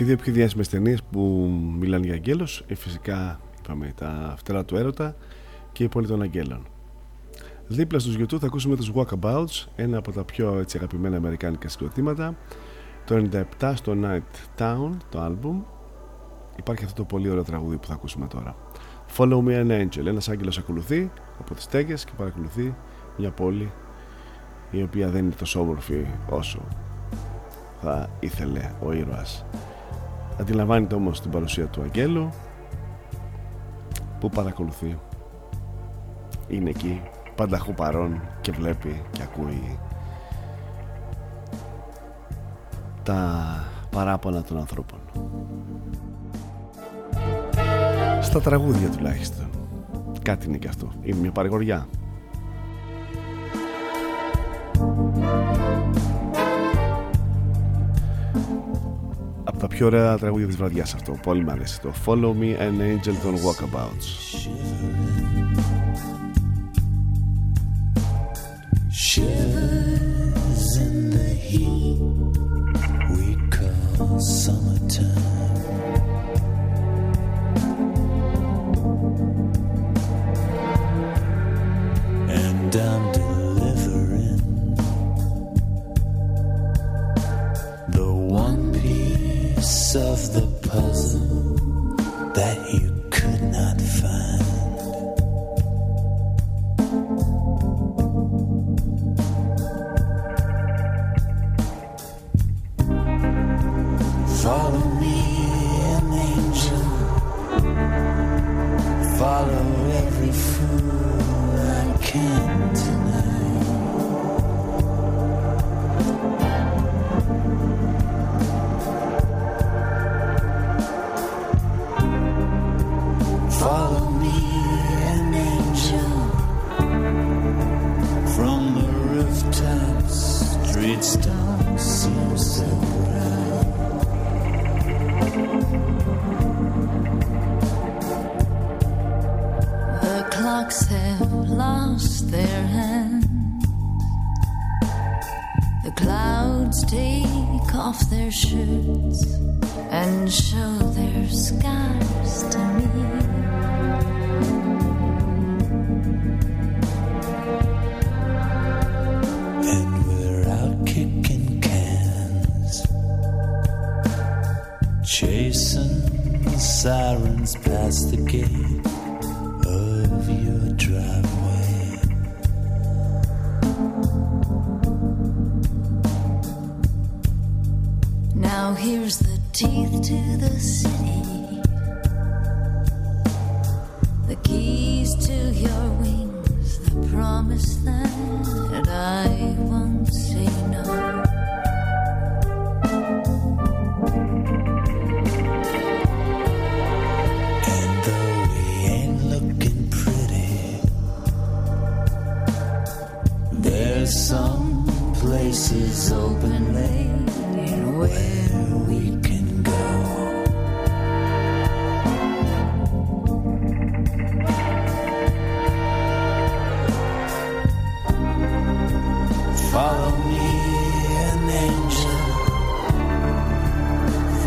Οι δύο πιο διάσημες ταινίες που μιλάνε για αγγέλους ε, φυσικά είπαμε τα φτερά του έρωτα και η πόλη των αγγέλων. Δίπλα στους YouTube θα ακούσουμε τους Walkabouts, ένα από τα πιο έτσι, αγαπημένα αμερικάνικα συγκροτήματα. Το 97 στο Night Town, το άλμπουμ, υπάρχει αυτό το πολύ ωραίο τραγούδι που θα ακούσουμε τώρα. Follow me an angel. Ένας άγγελος ακολουθεί από τις στέγες και παρακολουθεί μια πόλη η οποία δεν είναι τόσο όμορφη όσο θα ήθελε ο ήρωας. Αντιλαμβάνεται όμως την παρουσία του αγγέλου που παρακολουθεί. Είναι εκεί, πανταχού παρόν και βλέπει και ακούει τα παράπονα των ανθρώπων. Στα τραγούδια τουλάχιστον. Κάτι είναι και αυτό. Είναι μια παρηγοριά. Τα πιο ωραία τραγούδια της βραδιάς αυτό. Πολύ μ' αρέσει το Follow Me an Angel των Walkabouts.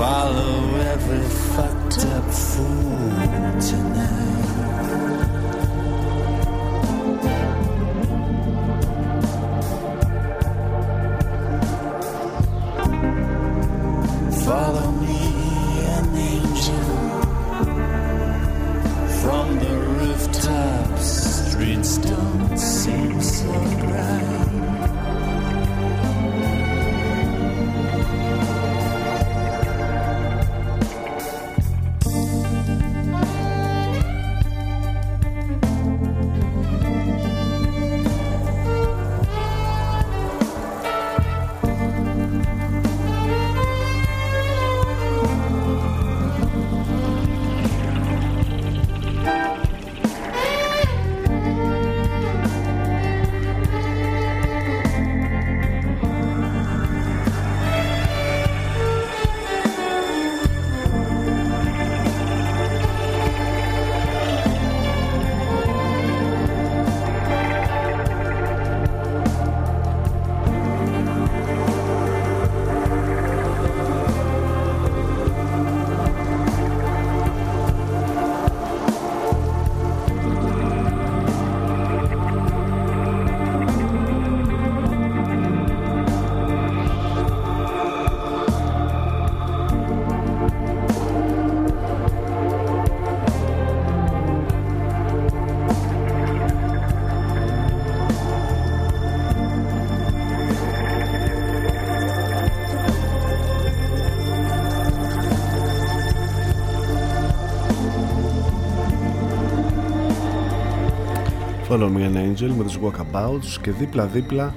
Follow every fucked up fool tonight. Follow Me an Angel με τους Walkabouts και δίπλα δίπλα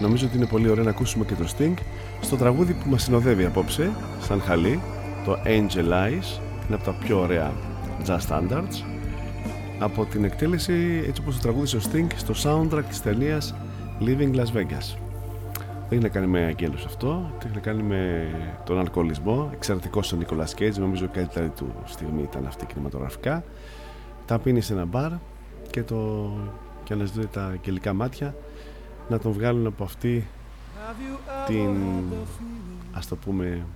νομίζω ότι είναι πολύ ωραίο να ακούσουμε και το Sting στο τραγούδι που μας συνοδεύει απόψε σαν χαλί το Angel Eyes είναι από τα πιο ωραία jazz standards. Από την εκτέλεση έτσι όπως το τραγούδισε ο Sting στο soundtrack της ταινίας Living Las Vegas. Δεν έχει να κάνει με αγγέλους αυτό έχει να κάνει με τον αλκοολισμό. Εξαιρετικός ο Nicolas Cage νομίζω η καλύτερη του στιγμή ήταν αυτή κινηματογραφικά. Τα πίνει σε ένα μπαρ και, το, και αναζητούνται τα αγγελικά μάτια να τον βγάλουν από αυτή την ας το πούμε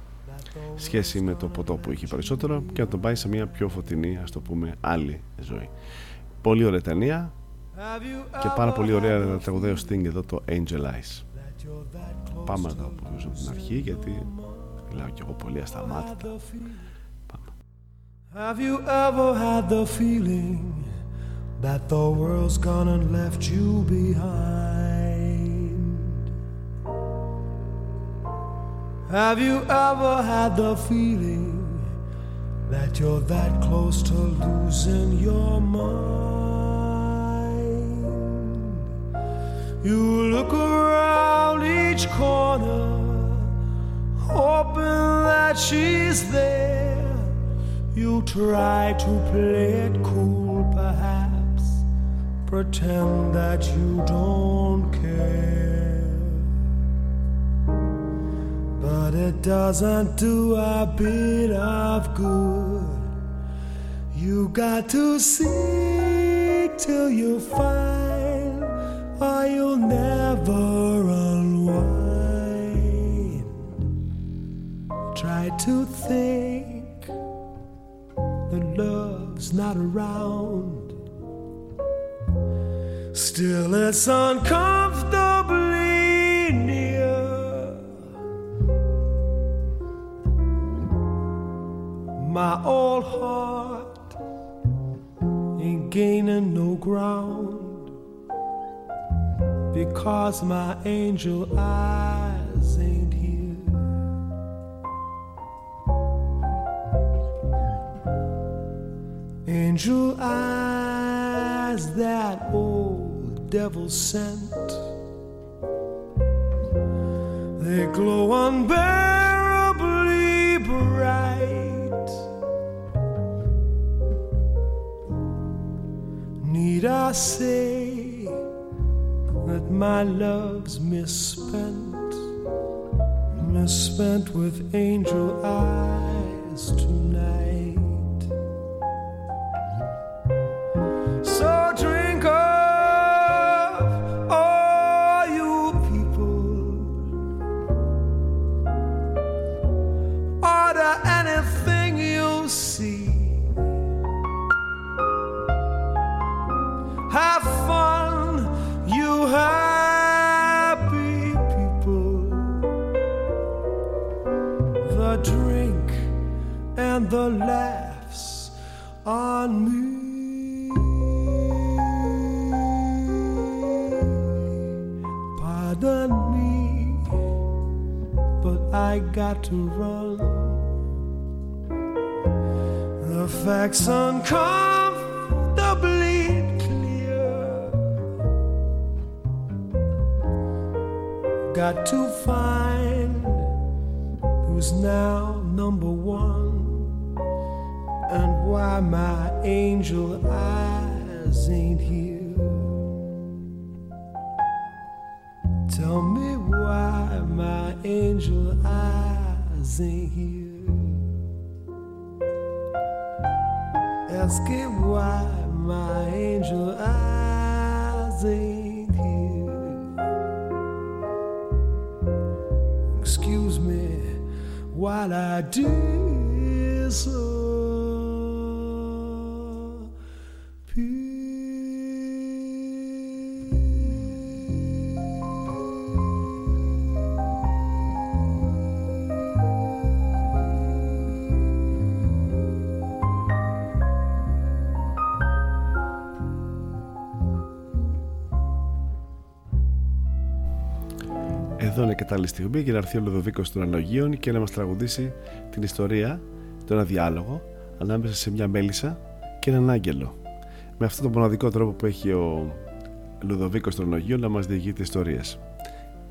σχέση με το ποτό που είχε περισσότερο και να τον πάει σε μια πιο φωτεινή ας το πούμε άλλη ζωή. Πολύ ωραία ταινία και πάρα πολύ ωραία τραγουδάει ο Sting εδώ το Angel Eyes. Πάμε να το αποφύγουμε την αρχή γιατί μιλάω κι εγώ πολύ ασταμάτητα. Have you ever had the feeling that the world's gone and left you behind? Have you ever had the feeling that you're that close to losing your mind? You look around each corner, hoping that she's there. You try to play it cool, perhaps, pretend that you don't care. But it doesn't do a bit of good. You got to seek till you find, or you'll never unwind. Try to think that love's not around. Still, it's uncomfortably near. My old heart ain't gaining no ground because my angel eyes ain't here. Angel eyes that old devil sent. They glow unbearably bright. Need I say that my love's misspent, misspent with angel eyes κατάλληλη στιγμή για να έρθει ο Λουδοβίκος των Ανογείων και να μας τραγουδήσει την ιστορία, το ένα διάλογο ανάμεσα σε μια μέλισσα και έναν άγγελο. Με αυτόν τον μοναδικό τρόπο που έχει ο Λουδοβίκος των Ανογείων να μας διηγείται ιστορίες.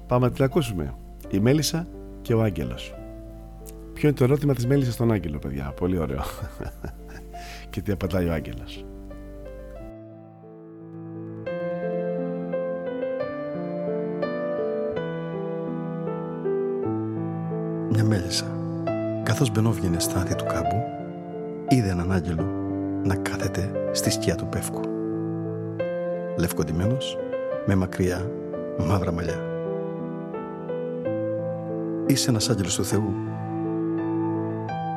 Πάμε να την ακούσουμε. Η μέλισσα και ο άγγελος. Ποιο είναι το ερώτημα της μέλισσας στον άγγελο, παιδιά; Πολύ ωραίο. και τι απαντάει ο άγγελος. Μια μέλισσα, καθώς μπαινόβγαινε στα άδεια του κάμπου, είδε έναν άγγελο να κάθεται στη σκιά του πεύκου. Λευκοντημένος, με μακριά, μαύρα μαλλιά. Είσαι ένας άγγελος του Θεού.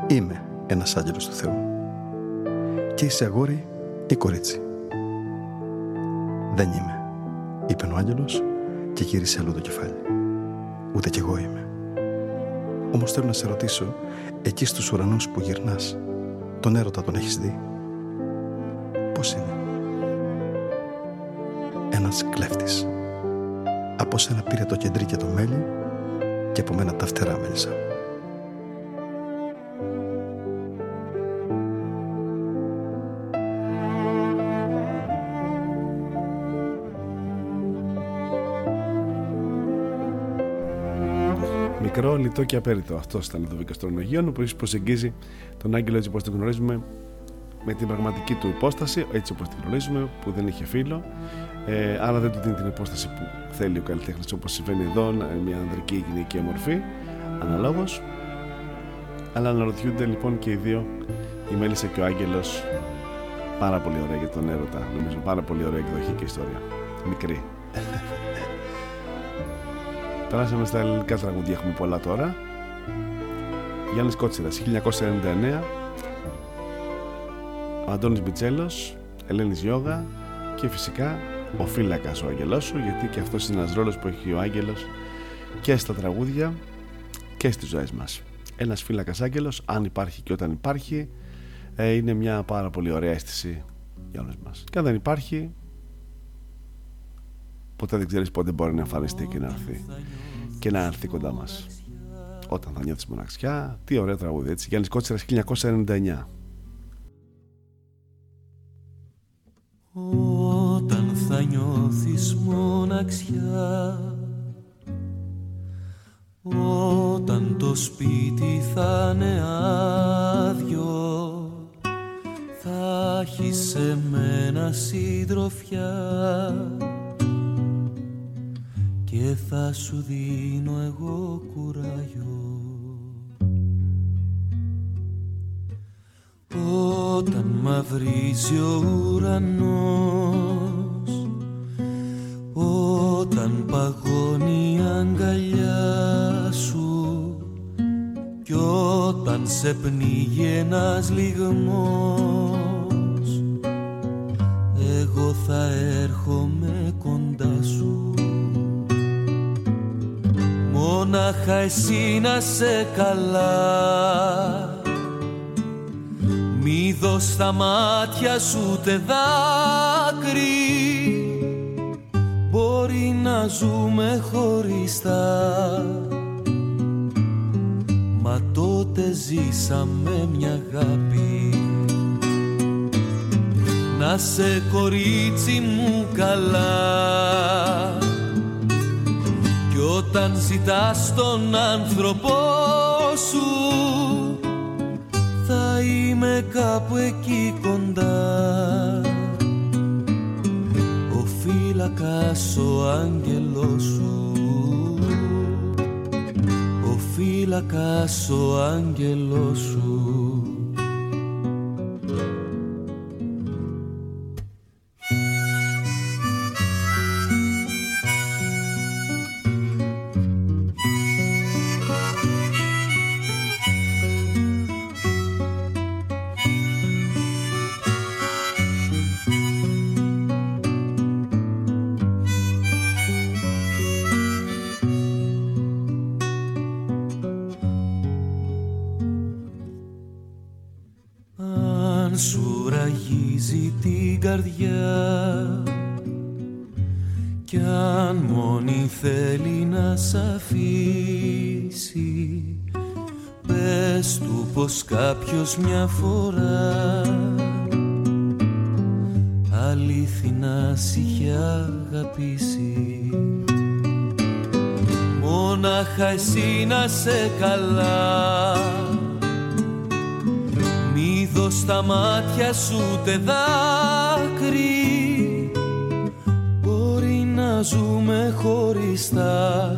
Είμαι ένας άγγελος του Θεού. Και είσαι αγόρι ή κορίτσι. Δεν είμαι, είπε ο άγγελος και γύρισε αλλού το κεφάλι. Ούτε κι εγώ είμαι. Όμως θέλω να σε ρωτήσω, εκεί στους ουρανούς που γυρνάς, τον έρωτα τον έχεις δει; Πώς είναι; Ένας κλέφτης. Από σένα πήρε το κεντρί και το μέλι και από μένα τα φτερά μέλισσα. Μικρό, λιτό και απέριτο. Αυτός ήταν το Βίκα των Ογείων, που προσεγγίζει τον άγγελο έτσι όπως τον γνωρίζουμε με την πραγματική του υπόσταση, έτσι όπως την γνωρίζουμε, που δεν είχε φίλο, ε, άρα δεν του δίνει την υπόσταση που θέλει ο καλλιτέχνης, όπως συμβαίνει εδώ, μια ανδρική ή γυναική μορφή, αναλόγως. Αλλά αναρωτιούνται λοιπόν και οι δύο, η Μέλισσα και ο Άγγελος, Πάρα πολύ ωραία για τον έρωτα. Νομίζω πάρα πολύ ωραία εκδοχή και ιστορία. Μικρή. Περάσαμε στα ελληνικά τραγούδια, έχουμε πολλά τώρα. Γιάννης Κότσιρας, 1999. Ο Αντώνης Μπιτσέλος, Ελένης Γιώγα και φυσικά ο φύλακας ο άγγελός σου γιατί και αυτός είναι ένας ρόλος που έχει ο άγγελος και στα τραγούδια και στις ζωές μας. Ένας φύλακας άγγελος, αν υπάρχει και όταν υπάρχει, ε, είναι μια πάρα πολύ ωραία αίσθηση για όλους μας. Και αν δεν υπάρχει, ποτέ δεν ξέρεις πότε μπορεί να εμφανιστεί και να έρθει και να έρθει κοντά μας. Όταν θα νιώθεις μοναξιά, τι ωραία τραγούδι έτσι. Γιάννης Κότσιρας 1999. Όταν θα νιώθεις μοναξιά Όταν το σπίτι θα είναι άδειο Θα έχεις σε μένα συντροφιά Και θα σου δίνω εγώ κουράγιο. Όταν μαυρίζει ο ουρανός Όταν παγώνει η αγκαλιά σου Κι όταν σε πνίγει ένας λιγμός Εγώ θα έρχομαι κοντά σου Μόναχα εσύ να σε καλά. Μη δω στα μάτια σου ούτε δάκρυ. Μπορεί να ζούμε χωριστά. Μα τότε ζήσαμε μια αγάπη. Να σε κορίτσι μου καλά Κι όταν ζητάς τον άνθρωπό σου θα είμαι κάπου εκεί κοντά. Ο φύλακας ο άγγελος σου. Ο φύλακας ο άγγελος σου να σ' αφήσει. Πες του πως κάποιος μια φορά αλήθινα σ' είχε αγαπήσει. Μόναχα εσύ να σε καλά. Μη δω στα μάτια σου ούτε να ζούμε χωριστά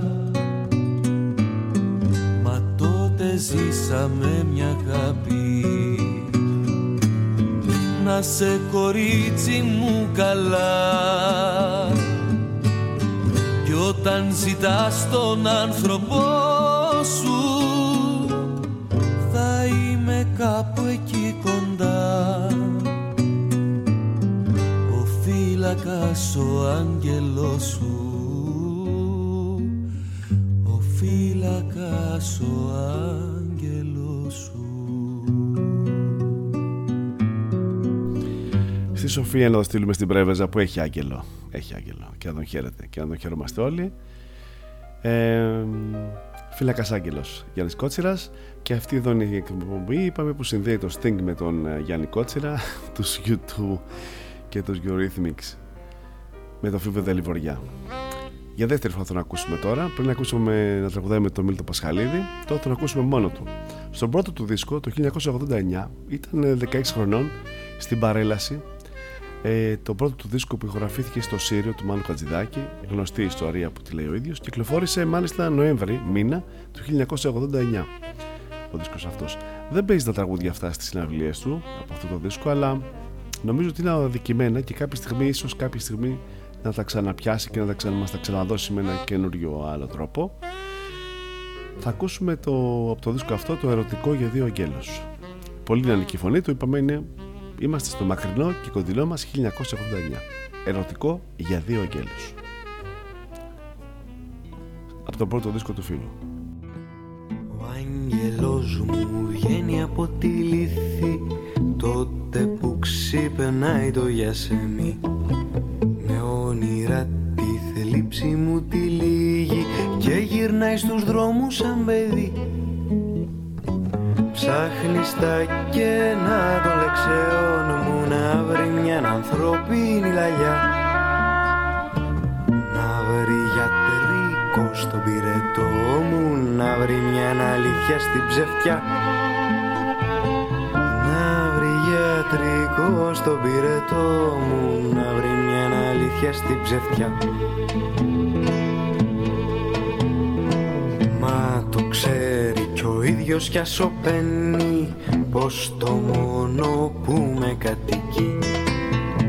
Μα τότε ζήσαμε μια αγάπη. Να σε κορίτσι μου καλά. Κι όταν ζητάς τον άνθρωπό ο άγγελος σου. Ο φύλακας ο άγγελος σου. Στη Σοφία να το στείλουμε στην Πρέβεζα που έχει άγγελο. Έχει άγγελο. Και να τον χαίρετε. Και να τον χαιρόμαστε όλοι. Ε, Φύλακας Άγγελος Γιάννης Κότσιρας. Και αυτή εδώ είναι η εκπομπή είπαμε που συνδέει το Sting με τον ε, Γιάννη Κότσιρα τους U2 και τους Eurythmics με το Φίβο Δελιβοριά για δεύτερη φορά θα τον ακούσουμε τώρα. Πριν να ακούσουμε να τραγουδάει με τον Μίλτο Πασχαλίδη τώρα θα τον ακούσουμε μόνο του. Στον πρώτο του δίσκο το 1989 ήταν 16 χρονών στην παρέλαση. Ε, το πρώτο του δίσκο που ηχογραφήθηκε στο Σύριο του Μάνου Χατζηδάκη, γνωστή ιστορία που τη λέει ο ίδιος, κυκλοφόρησε μάλιστα Νοέμβρη μήνα του 1989 ο δίσκος αυτός. Δεν παίζει τα τραγούδια αυτά στις συναυλίες του από αυτό το δίσκο, αλλά νομίζω ότι είναι αδικημένα και κάποια στιγμή, ίσως κάποια στιγμή να τα ξαναπιάσει και να τα ξανα, μας τα ξαναδώσει με ένα καινούριο άλλο τρόπο. Θα ακούσουμε το, από το δίσκο αυτό το ερωτικό για δύο αγγέλους. Πολύ δυναμική φωνή, το είπαμε είναι Είμαστε στο μακρινό και κοντινό μας 1989. Ερωτικό για δύο αγγέλους. Από το πρώτο δίσκο του φίλου. Ο άγγελος μου βγαίνει από τη λύθη τότε που ξυπνάει το γιασεμί με όνειρα τη θλίψη μου τη λίγη και γυρνάει στους δρόμους σαν παιδί. Ψάχνει στα κένα των λεξεών μου να βρει μια ανθρώπινη λαγιά Να βρει γιατρικό στον πυρετό μου Να βρει μια αλήθεια στην ψευτιά. Να βρει γιατρικό στον πυρετό μου Να βρει μια αλήθεια στην ψευτιά. Μα το ξέρει κι ο ίδιος κι ασωπαίνει Πως το μόνο που με κατοικεί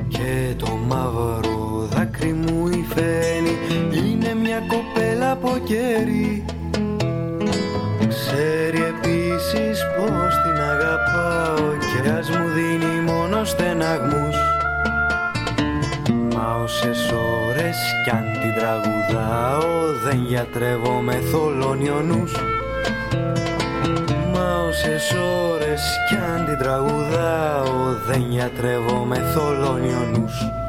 Και το μαύρο δάκρυ μου υφαίνει. Είναι μια κοπέλα από κέρι Ξέρει επίσης πως την αγαπάω Και ας μου δίνει μόνο στεναγμούς. Μα όσες ώρες κι αν την τραγουδάω Δεν γιατρεύω με θολώνει ο νους Μα όσες ώρες κι αν την τραγουδάω Δεν γιατρεύω με θολώνει ο νους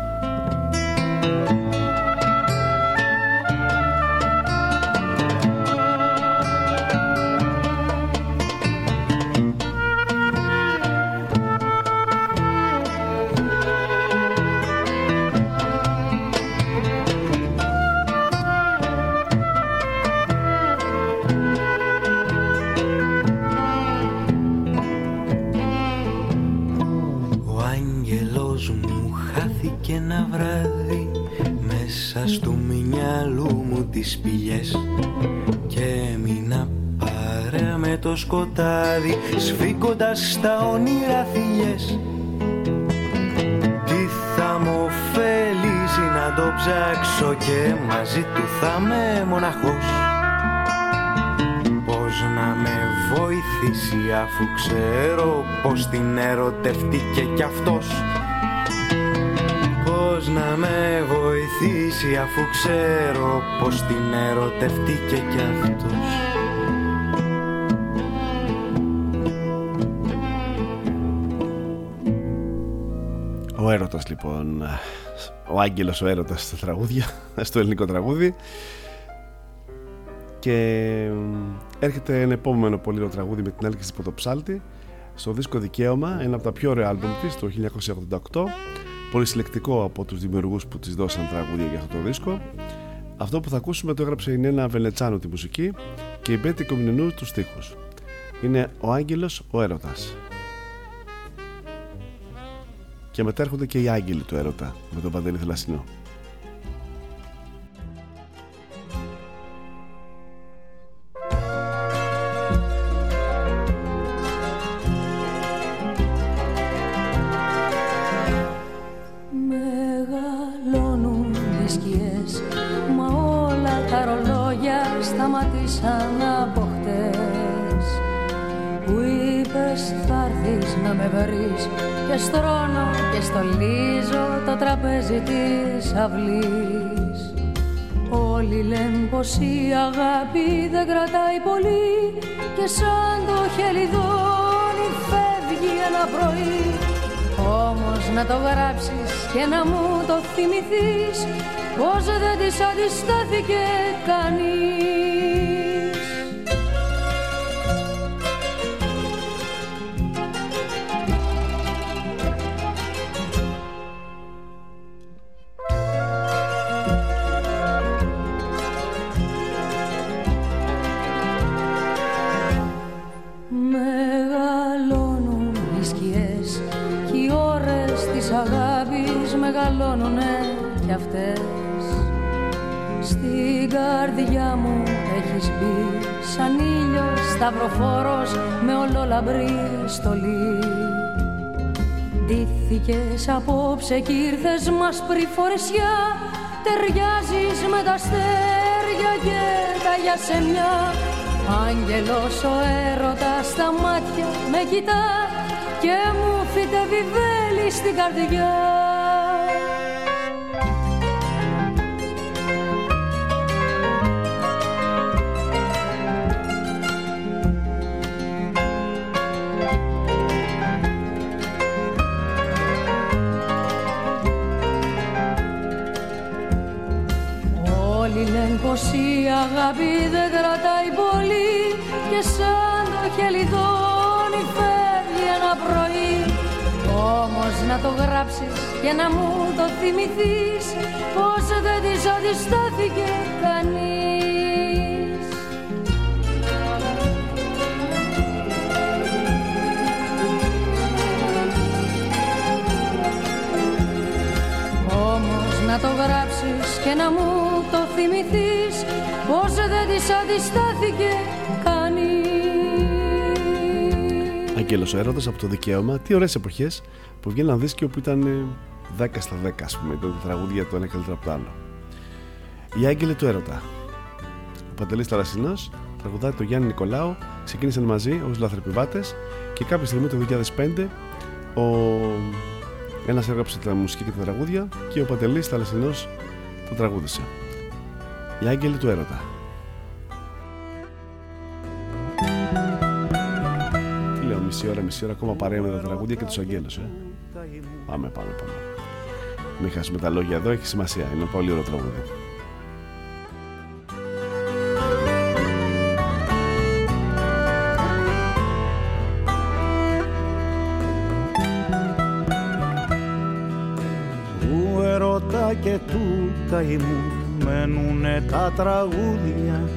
σκοτάδι Σφίγγοντας στα όνειρα θηλιές. Τι θα μου ωφελήσει να το ψάξω Και μαζί του θα με μοναχός. Πώς να με βοηθήσει αφού ξέρω πως την ερωτευτήκε κι αυτός. Πώς να με βοηθήσει αφού ξέρω πως την ερωτευτήκε κι αυτός Ο έρωτας λοιπόν. Ο άγγελος ο έρωτας στα τραγούδια Στο ελληνικό τραγούδι. Και έρχεται ένα επόμενο πολύ ωραίο τραγούδι Με την έλκυση Ποδοψάλτη Στο δίσκο Δικαίωμα Ένα από τα πιο ωραία άλμπουμ της Το 1988 Πολύ συλλεκτικό από τους δημιουργούς που της δώσαν τραγούδια για αυτό το δίσκο. Αυτό που θα ακούσουμε το έγραψε η Νένα Βενετσάνου τη μουσική Και η Μπέτη Κομινινού τους στίχους. Είναι ο άγγελος ο έρωτας και μετά έρχονται και οι άγγελοι του έρωτα με τον Παντελή Θελασσινό. Μεγαλώνουν οι σκιές Μα όλα τα ρολόγια σταματήσαν από χτες Που είπες θα έρθεις να με βρεις. Και στρώνω και στολίζω το τραπέζι της αυλής. Όλοι λένε πως η αγάπη δεν κρατάει πολύ. Και σαν το χελιδόνι φεύγει ένα πρωί. Όμως να το γράψεις και να μου το θυμηθείς Πως δεν της αντιστάθηκε κανείς μεγαλώνουνε κι αυτές. Στην καρδιά μου έχεις μπει σαν ήλιος σταυροφόρος με ολόλαμπρή στολή. Ντύθηκες απόψε κι ήρθες μας φορεσιά. Ταιριάζεις με τα αστέρια και τα γιασεμιά. Άγγελος ο έρωτας στα μάτια με κοιτά Και μου φυτεύει βέλη στην καρδιά αγάπη δεν κρατάει πολύ και σαν το χελιδόνι φεύγει ένα πρωί. Όμως να το γράψεις και να μου το θυμηθείς πως δεν της αντιστάθηκε κανείς. Όμως να το γράψεις και να μου το θυμηθείς πως δεν της αντιστάθηκε κανείς. Αγγέλος ο έρωτας από το δικαίωμα τι ωραίες εποχές που βγαίναν δίσκοι όπου ήταν 10 στα 10 ας πούμε το τραγούδια το ένα καλύτερο από το άλλο. Η Άγγελη του έρωτα. Ο Παντελής Ταρασινός τραγουδάει το Γιάννη Νικολάου ξεκίνησαν μαζί ως λαθρεπιβάτες και κάποια στιγμή το 2005 ο... ένας έγραψε τα μουσική και τα τραγούδια και ο Παντελής Ταρασινός το τραγούδισε οι Άγγελοι του Έρωτα. Τι λέω, μισή ώρα, μισή ώρα ακόμα παρέα με τα τραγούδια και τους Αγγέλους, ε. Πάμε, πάμε, πάμε. Μην χάσουμε τα λόγια εδώ, έχει σημασία. Είναι πολύ ωραίο τραγούδι. Του ερώτα και του καημού μένουνε τα τραγούδια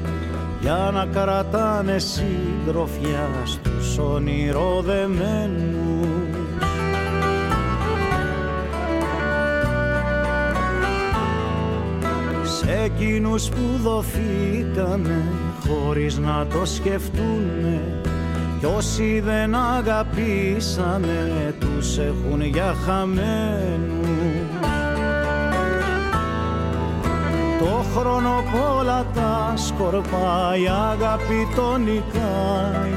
για να κρατάνε συντροφιά στους ονειροδεμένους. Σε εκείνους που δοθήκανε χωρίς να το σκεφτούνε κι όσοι δεν αγαπήσανε τους έχουν για χαμένους. Το χρόνο πολλά τα σκορπάει αγάπη τον νικάει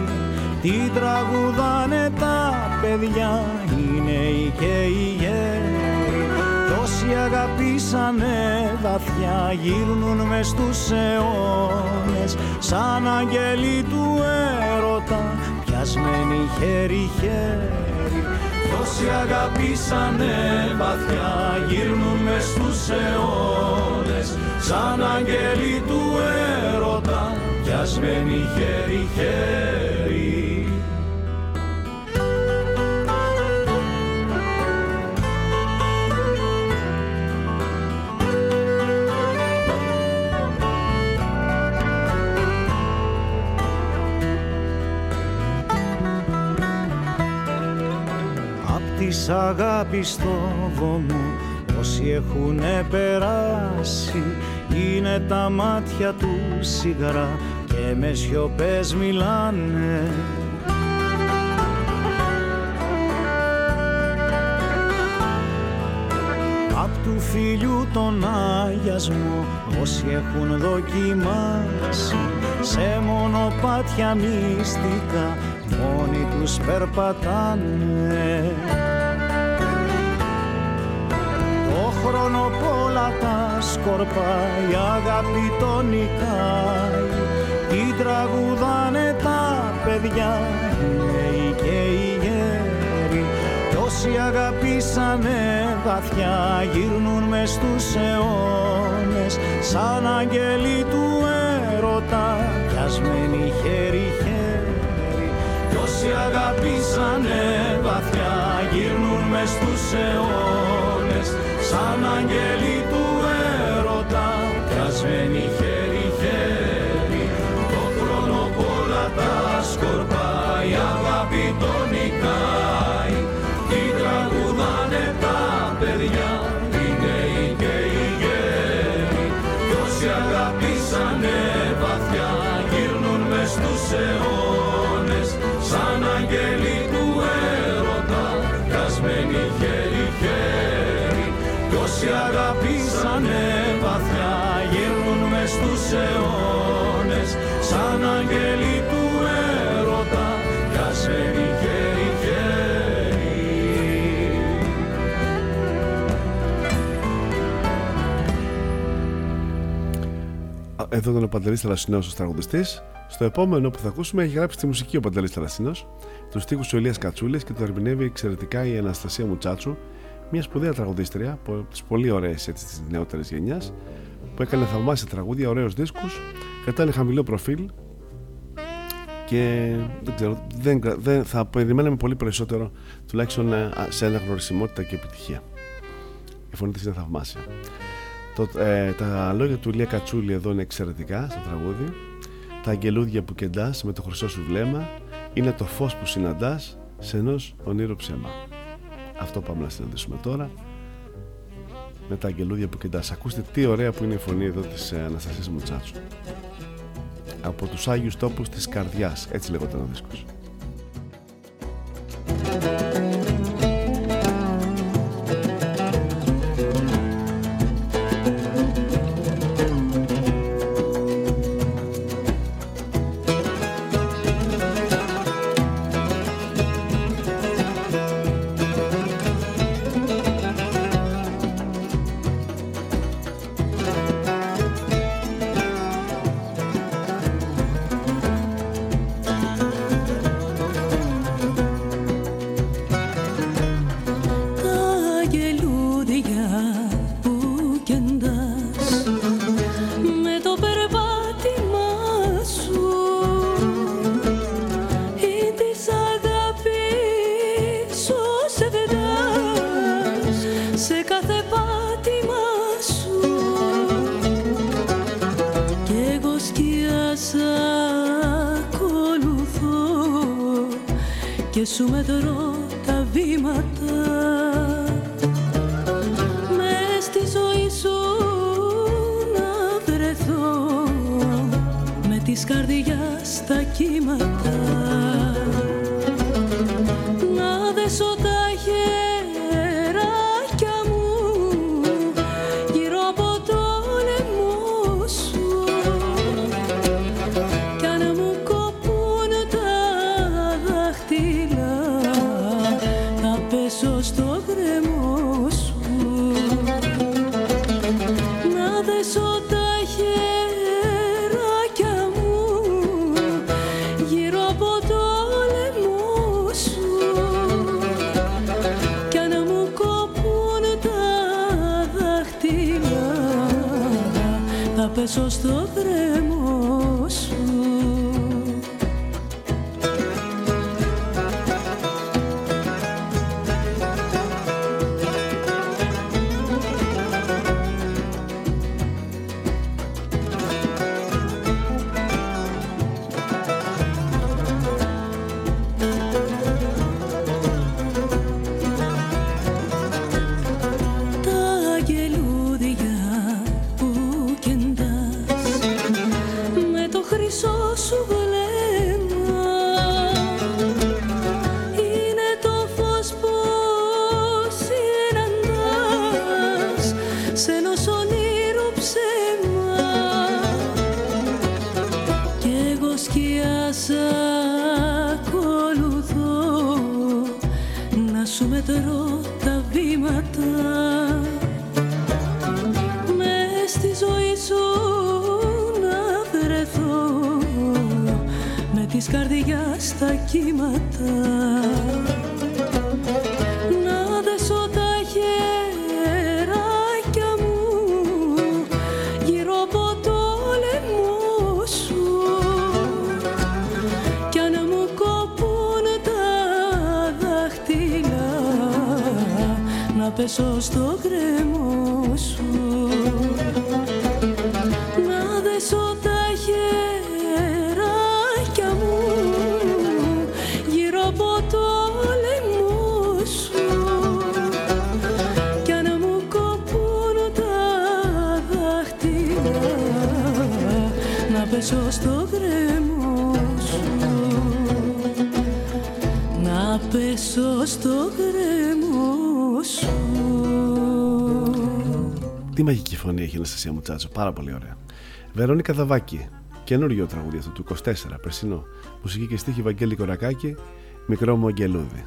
Τι τραγουδάνε τα παιδιά οι νέοι και οι γέροι. Κι όσοι αγαπήσανε βαθιά γύρνουν μες στους αιώνες. Σαν αγγέλοι του έρωτα πιασμένοι χέρι-χέρι Κι όσοι αγαπήσανε βαθιά γύρνουν μες στους αιώνες σαν αγγέλη του έρωτα πιασμένοι χέρι-χέρι. Απ' της αγάπης στο βωμό όσοι έχουνε περάσει είναι τα μάτια του σιγαρά και με σιωπές μιλάνε. Απ' του φίλιου τον αγιασμό όσοι έχουν δοκιμάσει σε μονοπάτια μυστικά μόνοι τους περπατάνε. Χρόνο πολλά τα σκορπάει αγάπη τον νικάει. Τι τραγουδάνε τα παιδιά οι νέοι και οι γέροι. Κι όσοι αγαπήσανε βαθιά γυρνούν μες στους αιώνες. Σαν αγγέλοι του έρωτα πιασμένοι χέρι-χέρι κι όσοι αγαπήσανε βαθιά γυρνούν μες στους αιώνες. Σαν αγγέλη Εδώ ήταν ο Παντελής Θαλασσινός ως τραγουδιστής. Στο επόμενο που θα ακούσουμε έχει γράψει τη μουσική ο Παντελής Θαλασσινός, τους στίχους ο Ηλίας Κατσούλης και το ερμηνεύει εξαιρετικά η Αναστασία Μουτσάτσου, μια σπουδαία τραγουδίστρια από τις πολύ ωραίες έτσι, της νεότερης γενιάς, που έκανε θαυμάσια τραγούδια, ωραίους δίσκους, κρατάνε χαμηλό προφίλ και δεν ξέρω, δεν, κρα- δεν, θα περιμέναμε πολύ περισσότερο τουλάχιστον ε, α, σε αναγνωρισιμότητα και επιτυχία. Η φωνή της είναι θαυμάσια. Το, ε, τα λόγια του Ηλία Κατσούλη εδώ είναι εξαιρετικά στο τραγούδι. Τα αγγελούδια που κεντάς με το χρυσό σου βλέμμα είναι το φως που συναντάς σε ενός ονείρου ψέμα. Αυτό πάμε να συναντήσουμε τώρα με τα αγγελούδια που κεντάς. Ακούστε τι ωραία που είναι η φωνή εδώ της ε, Αναστασίας Μουτσάτσου. Από τους Άγιους Τόπους της Καρδιάς, έτσι λεγόταν ο δίσκος. Με της καρδιάς τα κύματα Αναστασία Μουτσάτσο, πάρα πολύ ωραία. Βερόνικα Δαβάκη, καινούριο τραγούδι αυτό του 24, περσινό. Μουσική και στίχη Βαγγέλη Κορακάκη, μικρό μου αγγελούδι.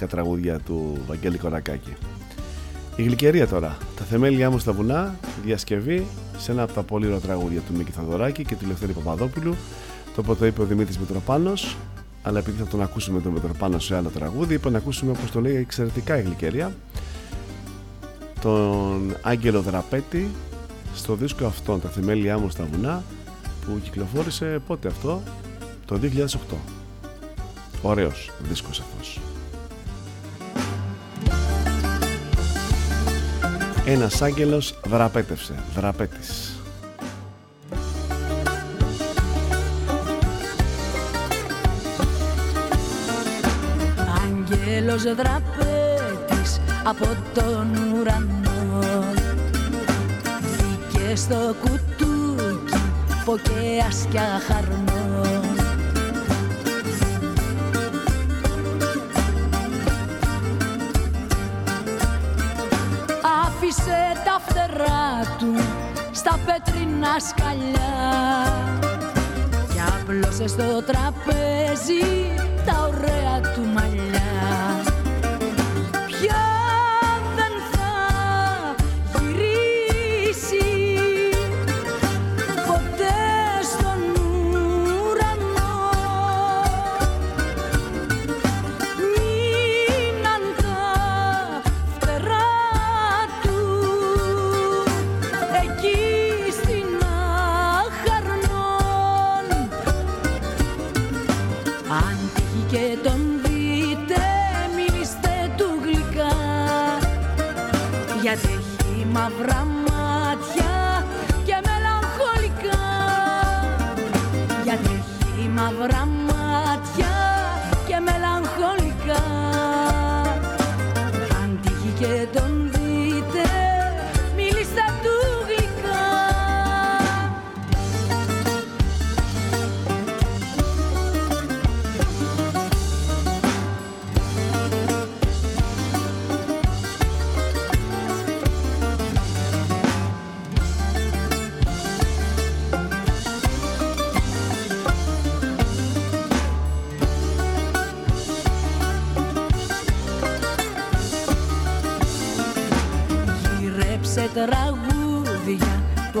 Λαϊκά τραγούδια του Βαγγέλη Κορακάκη. Η γλυκερία τώρα. Τα θεμέλια μου στα βουνά, διασκευή σε ένα από τα πολύ ωραία τραγούδια του Μίκη Θαδωράκη και του Λευθέρη Παπαδόπουλου. Το οποίο το είπε ο Δημήτρης Μητροπάνος, αλλά επειδή θα τον ακούσουμε τον Μητροπάνο σε άλλο τραγούδι, είπα να ακούσουμε όπως το λέει εξαιρετικά η γλυκερία. Τον Άγγελο Δραπέτη στο δίσκο αυτό, Τα θεμέλια μου στα βουνά, που κυκλοφόρησε πότε αυτό, το 2008. Ωραίος δίσκος αυτός. Ένας άγγελος δραπέτευσε, δραπέτης. Άγγελος δραπέτης από τον ουρανό Μπήκε στο κουτούκι ποκέας κι αχαρνό φτερά του στα πέτρινα σκαλιά. Και απλώσες στο τραπέζι τα ωραία του μαλλιά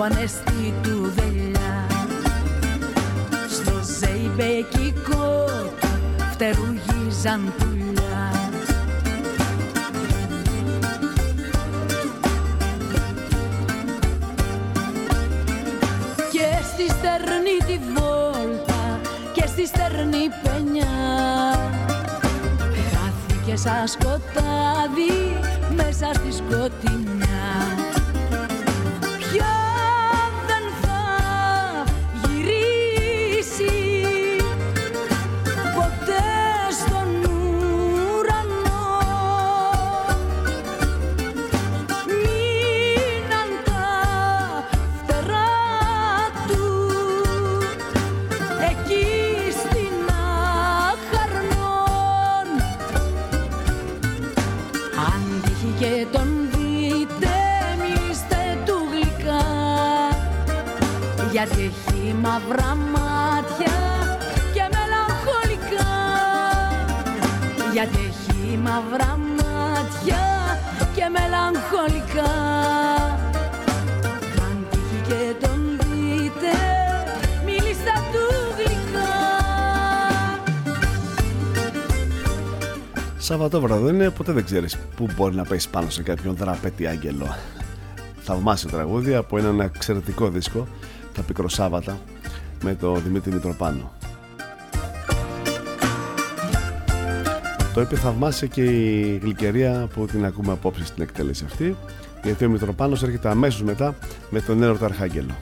τραγούδια του ανεστήτου δελιά. Στο ζεϊμπεκικό του φτερουγίζαν πουλιά. Και στη στερνή τη βόλτα και στη στερνή πενιά. Περάθηκε σαν σκοτάδι μέσα στη σκοτεινιά Σαββατόβραδο είναι, ποτέ δεν ξέρεις πού μπορεί να πέσεις πάνω σε κάποιον δραπέτη άγγελο. Θαυμάσιο τραγούδι από έναν εξαιρετικό δίσκο, τα Πικροσάββατα, με το Δημήτρη Μητροπάνο. Το είπε θαυμάσια και η γλυκερία που την ακούμε απόψε στην εκτέλεση αυτή, γιατί ο Μητροπάνος έρχεται αμέσως μετά με τον έρωτα Αρχάγγελο.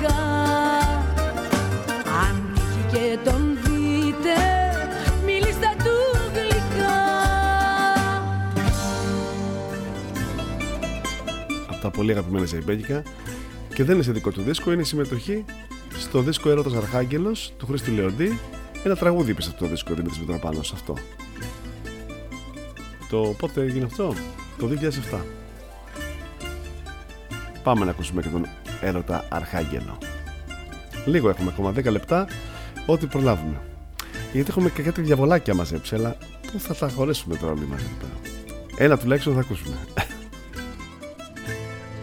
Μελαγχολικά αν τύχει και τον δείτε μιλήστε του γλυκά από τα πολύ αγαπημένα ζεϊμπέγικα και δεν είναι σε δικό του δίσκο, είναι η συμμετοχή στο δίσκο Έρωτας Αρχάγγελος του Χρήστη Λεοντή. Ένα τραγούδι είπε σε αυτό το δίσκο Δημήτρης Μητροπάνος αυτό. Το πότε έγινε αυτό, το 2007. Πάμε να ακούσουμε και τον Έρωτα Αρχάγγελο. Λίγο έχουμε ακόμα 10 λεπτά, ό,τι προλάβουμε. Γιατί έχουμε και κάτι διαβολάκια μαζέψει, αλλά πού θα τα χωρέσουμε τώρα όλοι μαζί εδώ πέρα. Ένα τουλάχιστον θα ακούσουμε.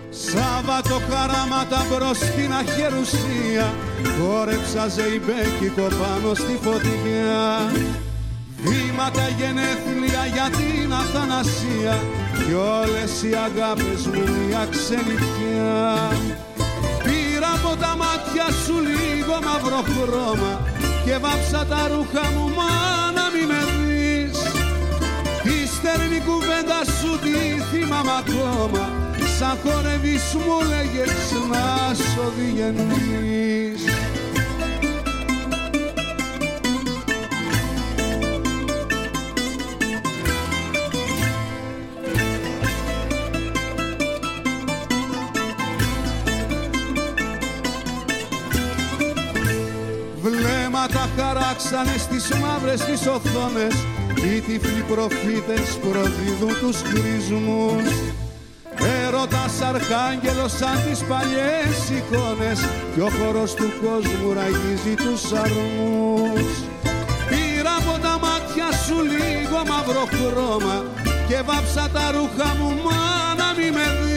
Σάββατο χαράματα μπρος στην αχερουσία Χόρεψα ζεϊμπέκικο πάνω στη φωτιά Βήματα γενέθλια για την αθανασία Κι όλες οι αγάπες μου μια ξενιτιά Πήρα από τα μάτια σου λίγο μαύρο χρώμα Και βάψα τα ρούχα μου μα να μη με δεις. Τη στερνή κουβέντα σου τη θυμάμαι ακόμα. Σαν χορεύεις μου λέγες να σ' οδηγενείς Βλέμματα χαράξανε στις μαύρες τις οθόνες. Οι τυφλοί προφήτες προδίδουν τους χρησμούς έρωτας αρχάγγελος σαν τις παλιές εικόνες. Και ο χορός του κόσμου ραγίζει τους αρμούς. Πήρα από τα μάτια σου λίγο μαύρο χρώμα και βάψα τα ρούχα μου μα να μη με δεις. η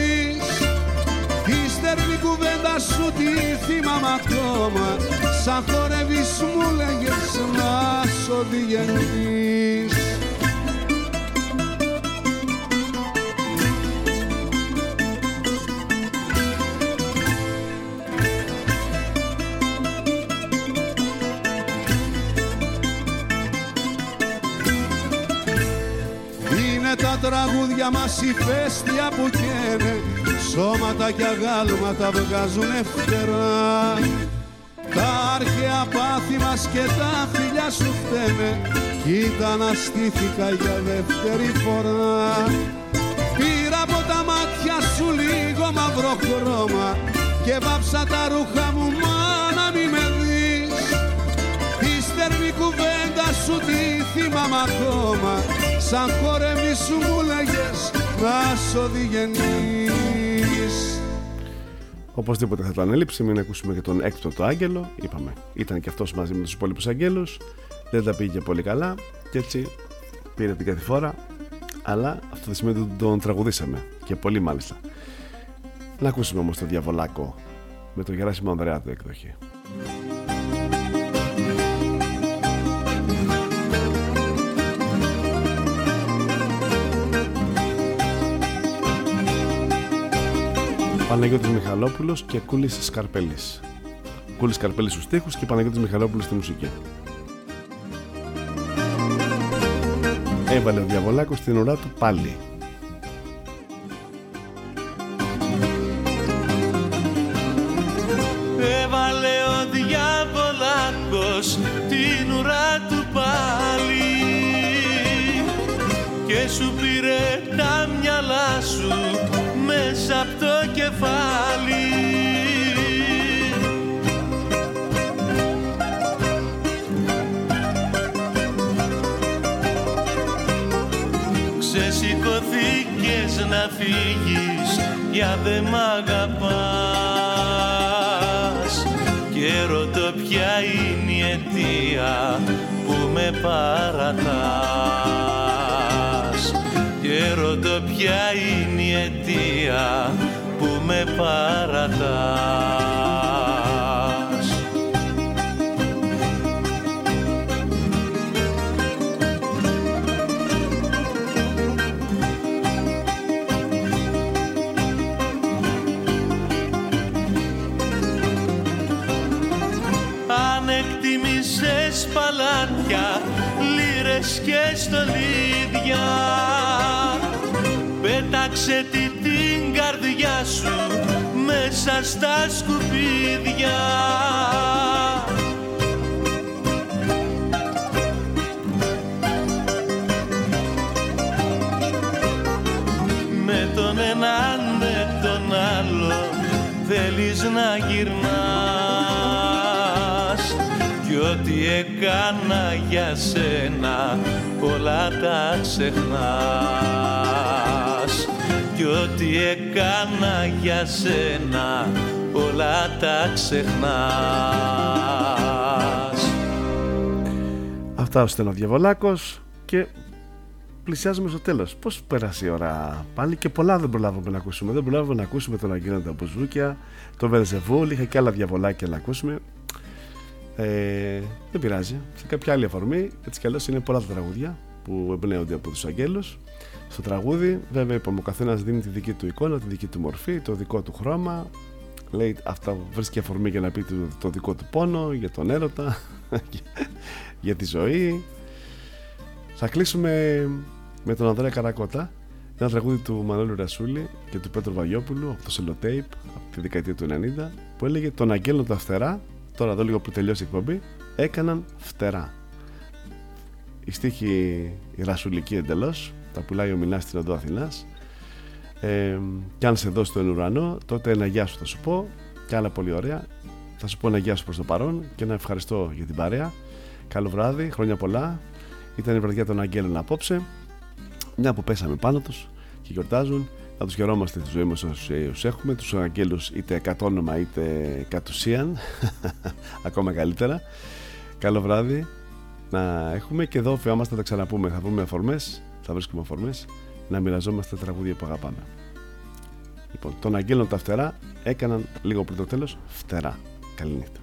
στερνή κουβέντα σου τη θυμάμαι ακόμα. Σαν χορεύεις μου λέγες να σ' οδηγενείς Είναι τα τραγούδια μας η φέστια που καίνε Σώματα και αγάλματα βγάζουνε φτερά. Τα αρχαία πάθη μας και τα φιλιά σου φταίνε Κοίτα να στήθηκα για δεύτερη φορά. Πήρα από τα μάτια σου λίγο μαύρο χρώμα Και βάψα τα ρούχα μου μα να μη με δεις. Τη στερνή κουβέντα σου τη θυμάμαι ακόμα. Σαν χορεύει σου μου λέγες να σ' οδηγενείς Οπωσδήποτε θα το ανέλειψε, μην ακούσουμε και τον έκτοτο άγγελο. Είπαμε, ήταν και αυτός μαζί με τους υπόλοιπους αγγέλου. Δεν τα πήγε πολύ καλά και έτσι πήρε την κατηφόρα. Αλλά αυτό δεν σημαίνει ότι τον τραγουδήσαμε και πολύ μάλιστα. Να ακούσουμε όμως το διαβολάκο με τον Γεράσιμο Ανδρέα του εκδοχή. Παναγιώτης Μιχαλόπουλος και Κούλης Σκαρπέλης. Κούλης Σκαρπέλης στους στίχους και Παναγιώτης Μιχαλόπουλος στη μουσική. Έβαλε ο Διαβολάκος στην ουρά του πάλι. Δε μ' αγαπάς. Και ρωτώ ποια είναι η αιτία που με παρατάς. Και ρωτώ ποια είναι η αιτία που με παρατάς πέταξε τη την καρδιά σου μέσα στα σκουπίδια. Με τον έναν με τον άλλο θέλεις να γυρνάς. Κι ό,τι έκανα για σένα όλα τα ξεχνάς κι ό,τι έκανα για σένα όλα τα ξεχνάς Αυτά ώστε ο Διαβολάκος και πλησιάζουμε στο τέλος. Πώς πέρασε η ώρα; Πάλι και πολλά δεν προλάβαμε να ακούσουμε. Δεν προλάβαμε να ακούσουμε τον Αγγέλο τα Μπουζούκια, τον Βερζεβούλ, είχα και άλλα διαβολάκια να ακούσουμε. Ε, δεν πειράζει. Σε κάποια άλλη αφορμή, έτσι κι αλλιώς είναι πολλά τα τραγούδια που εμπνέονται από τους αγγέλους στο τραγούδι. Βέβαια, είπαμε, ο καθένας δίνει τη δική του εικόνα, τη δική του μορφή, το δικό του χρώμα. Λέει αυτά, βρίσκει αφορμή για να πει το, το δικό του πόνο, για τον έρωτα, για τη ζωή. Θα κλείσουμε με τον Ανδρέα Καρακότα. Ένα τραγούδι του Μανώλου Ρασούλη και του Πέτρου Βαγιόπουλου από το Σελοτέιπ από τη δεκαετία του 90 που έλεγε Τον Αγγέλο τα φτερά, τώρα εδώ λίγο πριν τελειώσει η εκπομπή, έκαναν φτερά. Η στίχη η ρασουλική εντελώς, τα πουλάει ο Μινά στην οδό Αθηνάς. Ε, και αν σε δω στον ουρανό, τότε ένα γεια σου θα σου πω και άλλα πολύ ωραία. Θα σου πω ένα γεια σου προς το παρόν και ένα ευχαριστώ για την παρέα. Καλό βράδυ, χρόνια πολλά. Ήταν η βραδιά των Αγγέλων απόψε. Μια που πέσαμε πάνω τους και γιορτάζουν, να τους χαιρόμαστε τη ζωή μας όσους έχουμε τους αγγέλους είτε κατ' όνομα είτε κατ' ουσίαν ακόμα καλύτερα καλό βράδυ να έχουμε και εδώ φαιόμαστε να τα ξαναπούμε θα βρούμε αφορμές θα βρίσκουμε αφορμές να μοιραζόμαστε τραγούδια που αγαπάμε. Λοιπόν των αγγέλων τα φτερά έκαναν λίγο πριν το τέλος φτερά. Καληνύχτα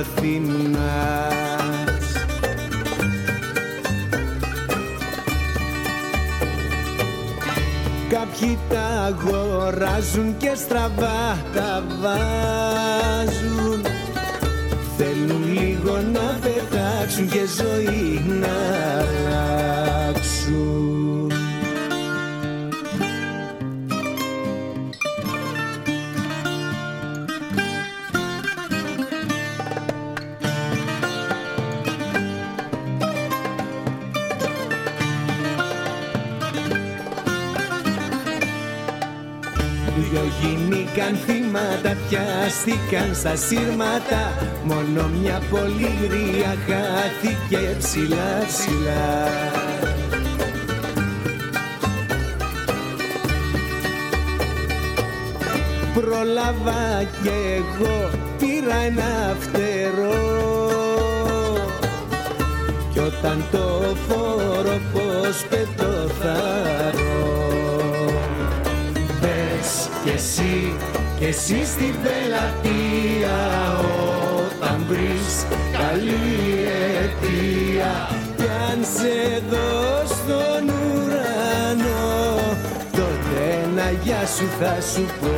οδό Αθήνας. Κάποιοι τα αγοράζουν και στραβά τα βάζουν πιάστηκαν στα σύρματα Μόνο μια πολύ γρία χάθηκε ψηλά ψηλά Πρόλαβα κι εγώ πήρα ένα φτερό Κι όταν το φόρο πως πετώ θα ρω. Μπες κι εσύ κι εσύ στην πελατεία όταν βρεις καλή αιτία. Κι αν σε δω στον ουρανό τότε ένα γεια σου θα σου πω.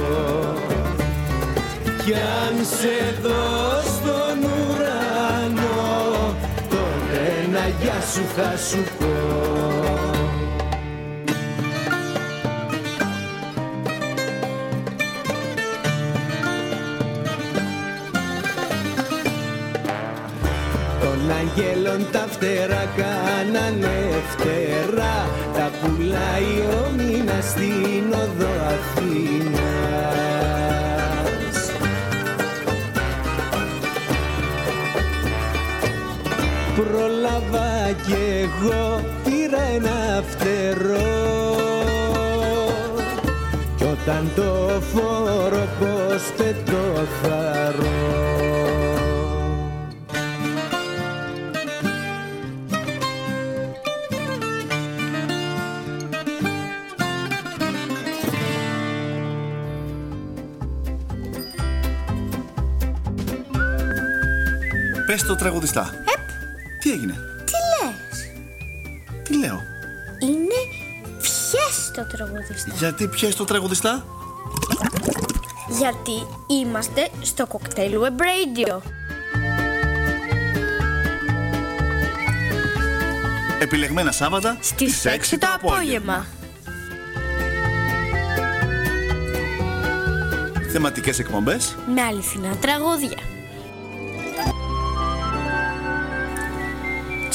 Κι αν σε δω στον ουρανό τότε ένα γεια σου θα σου πω Των αγγέλων τα φτερά κάνανε φτερά. Τα πουλάει ο μήνας στην οδό Αθήνας. Πρόλαβα κι εγώ πήρα ένα φτερό. Κι όταν το φόρο πως πετώ θα ρω. Πες το τραγουδιστά. Τι έγινε, Τι λες; Τι λέω; Είναι πιες το τραγουδιστά Γιατί πιες το τραγουδιστά; Γιατί είμαστε στο κοκτέιλ Web Radio Επιλεγμένα Σάββατα Στις 6 το απόγευμα Θεματικές εκπομπές Με αληθινά τραγούδια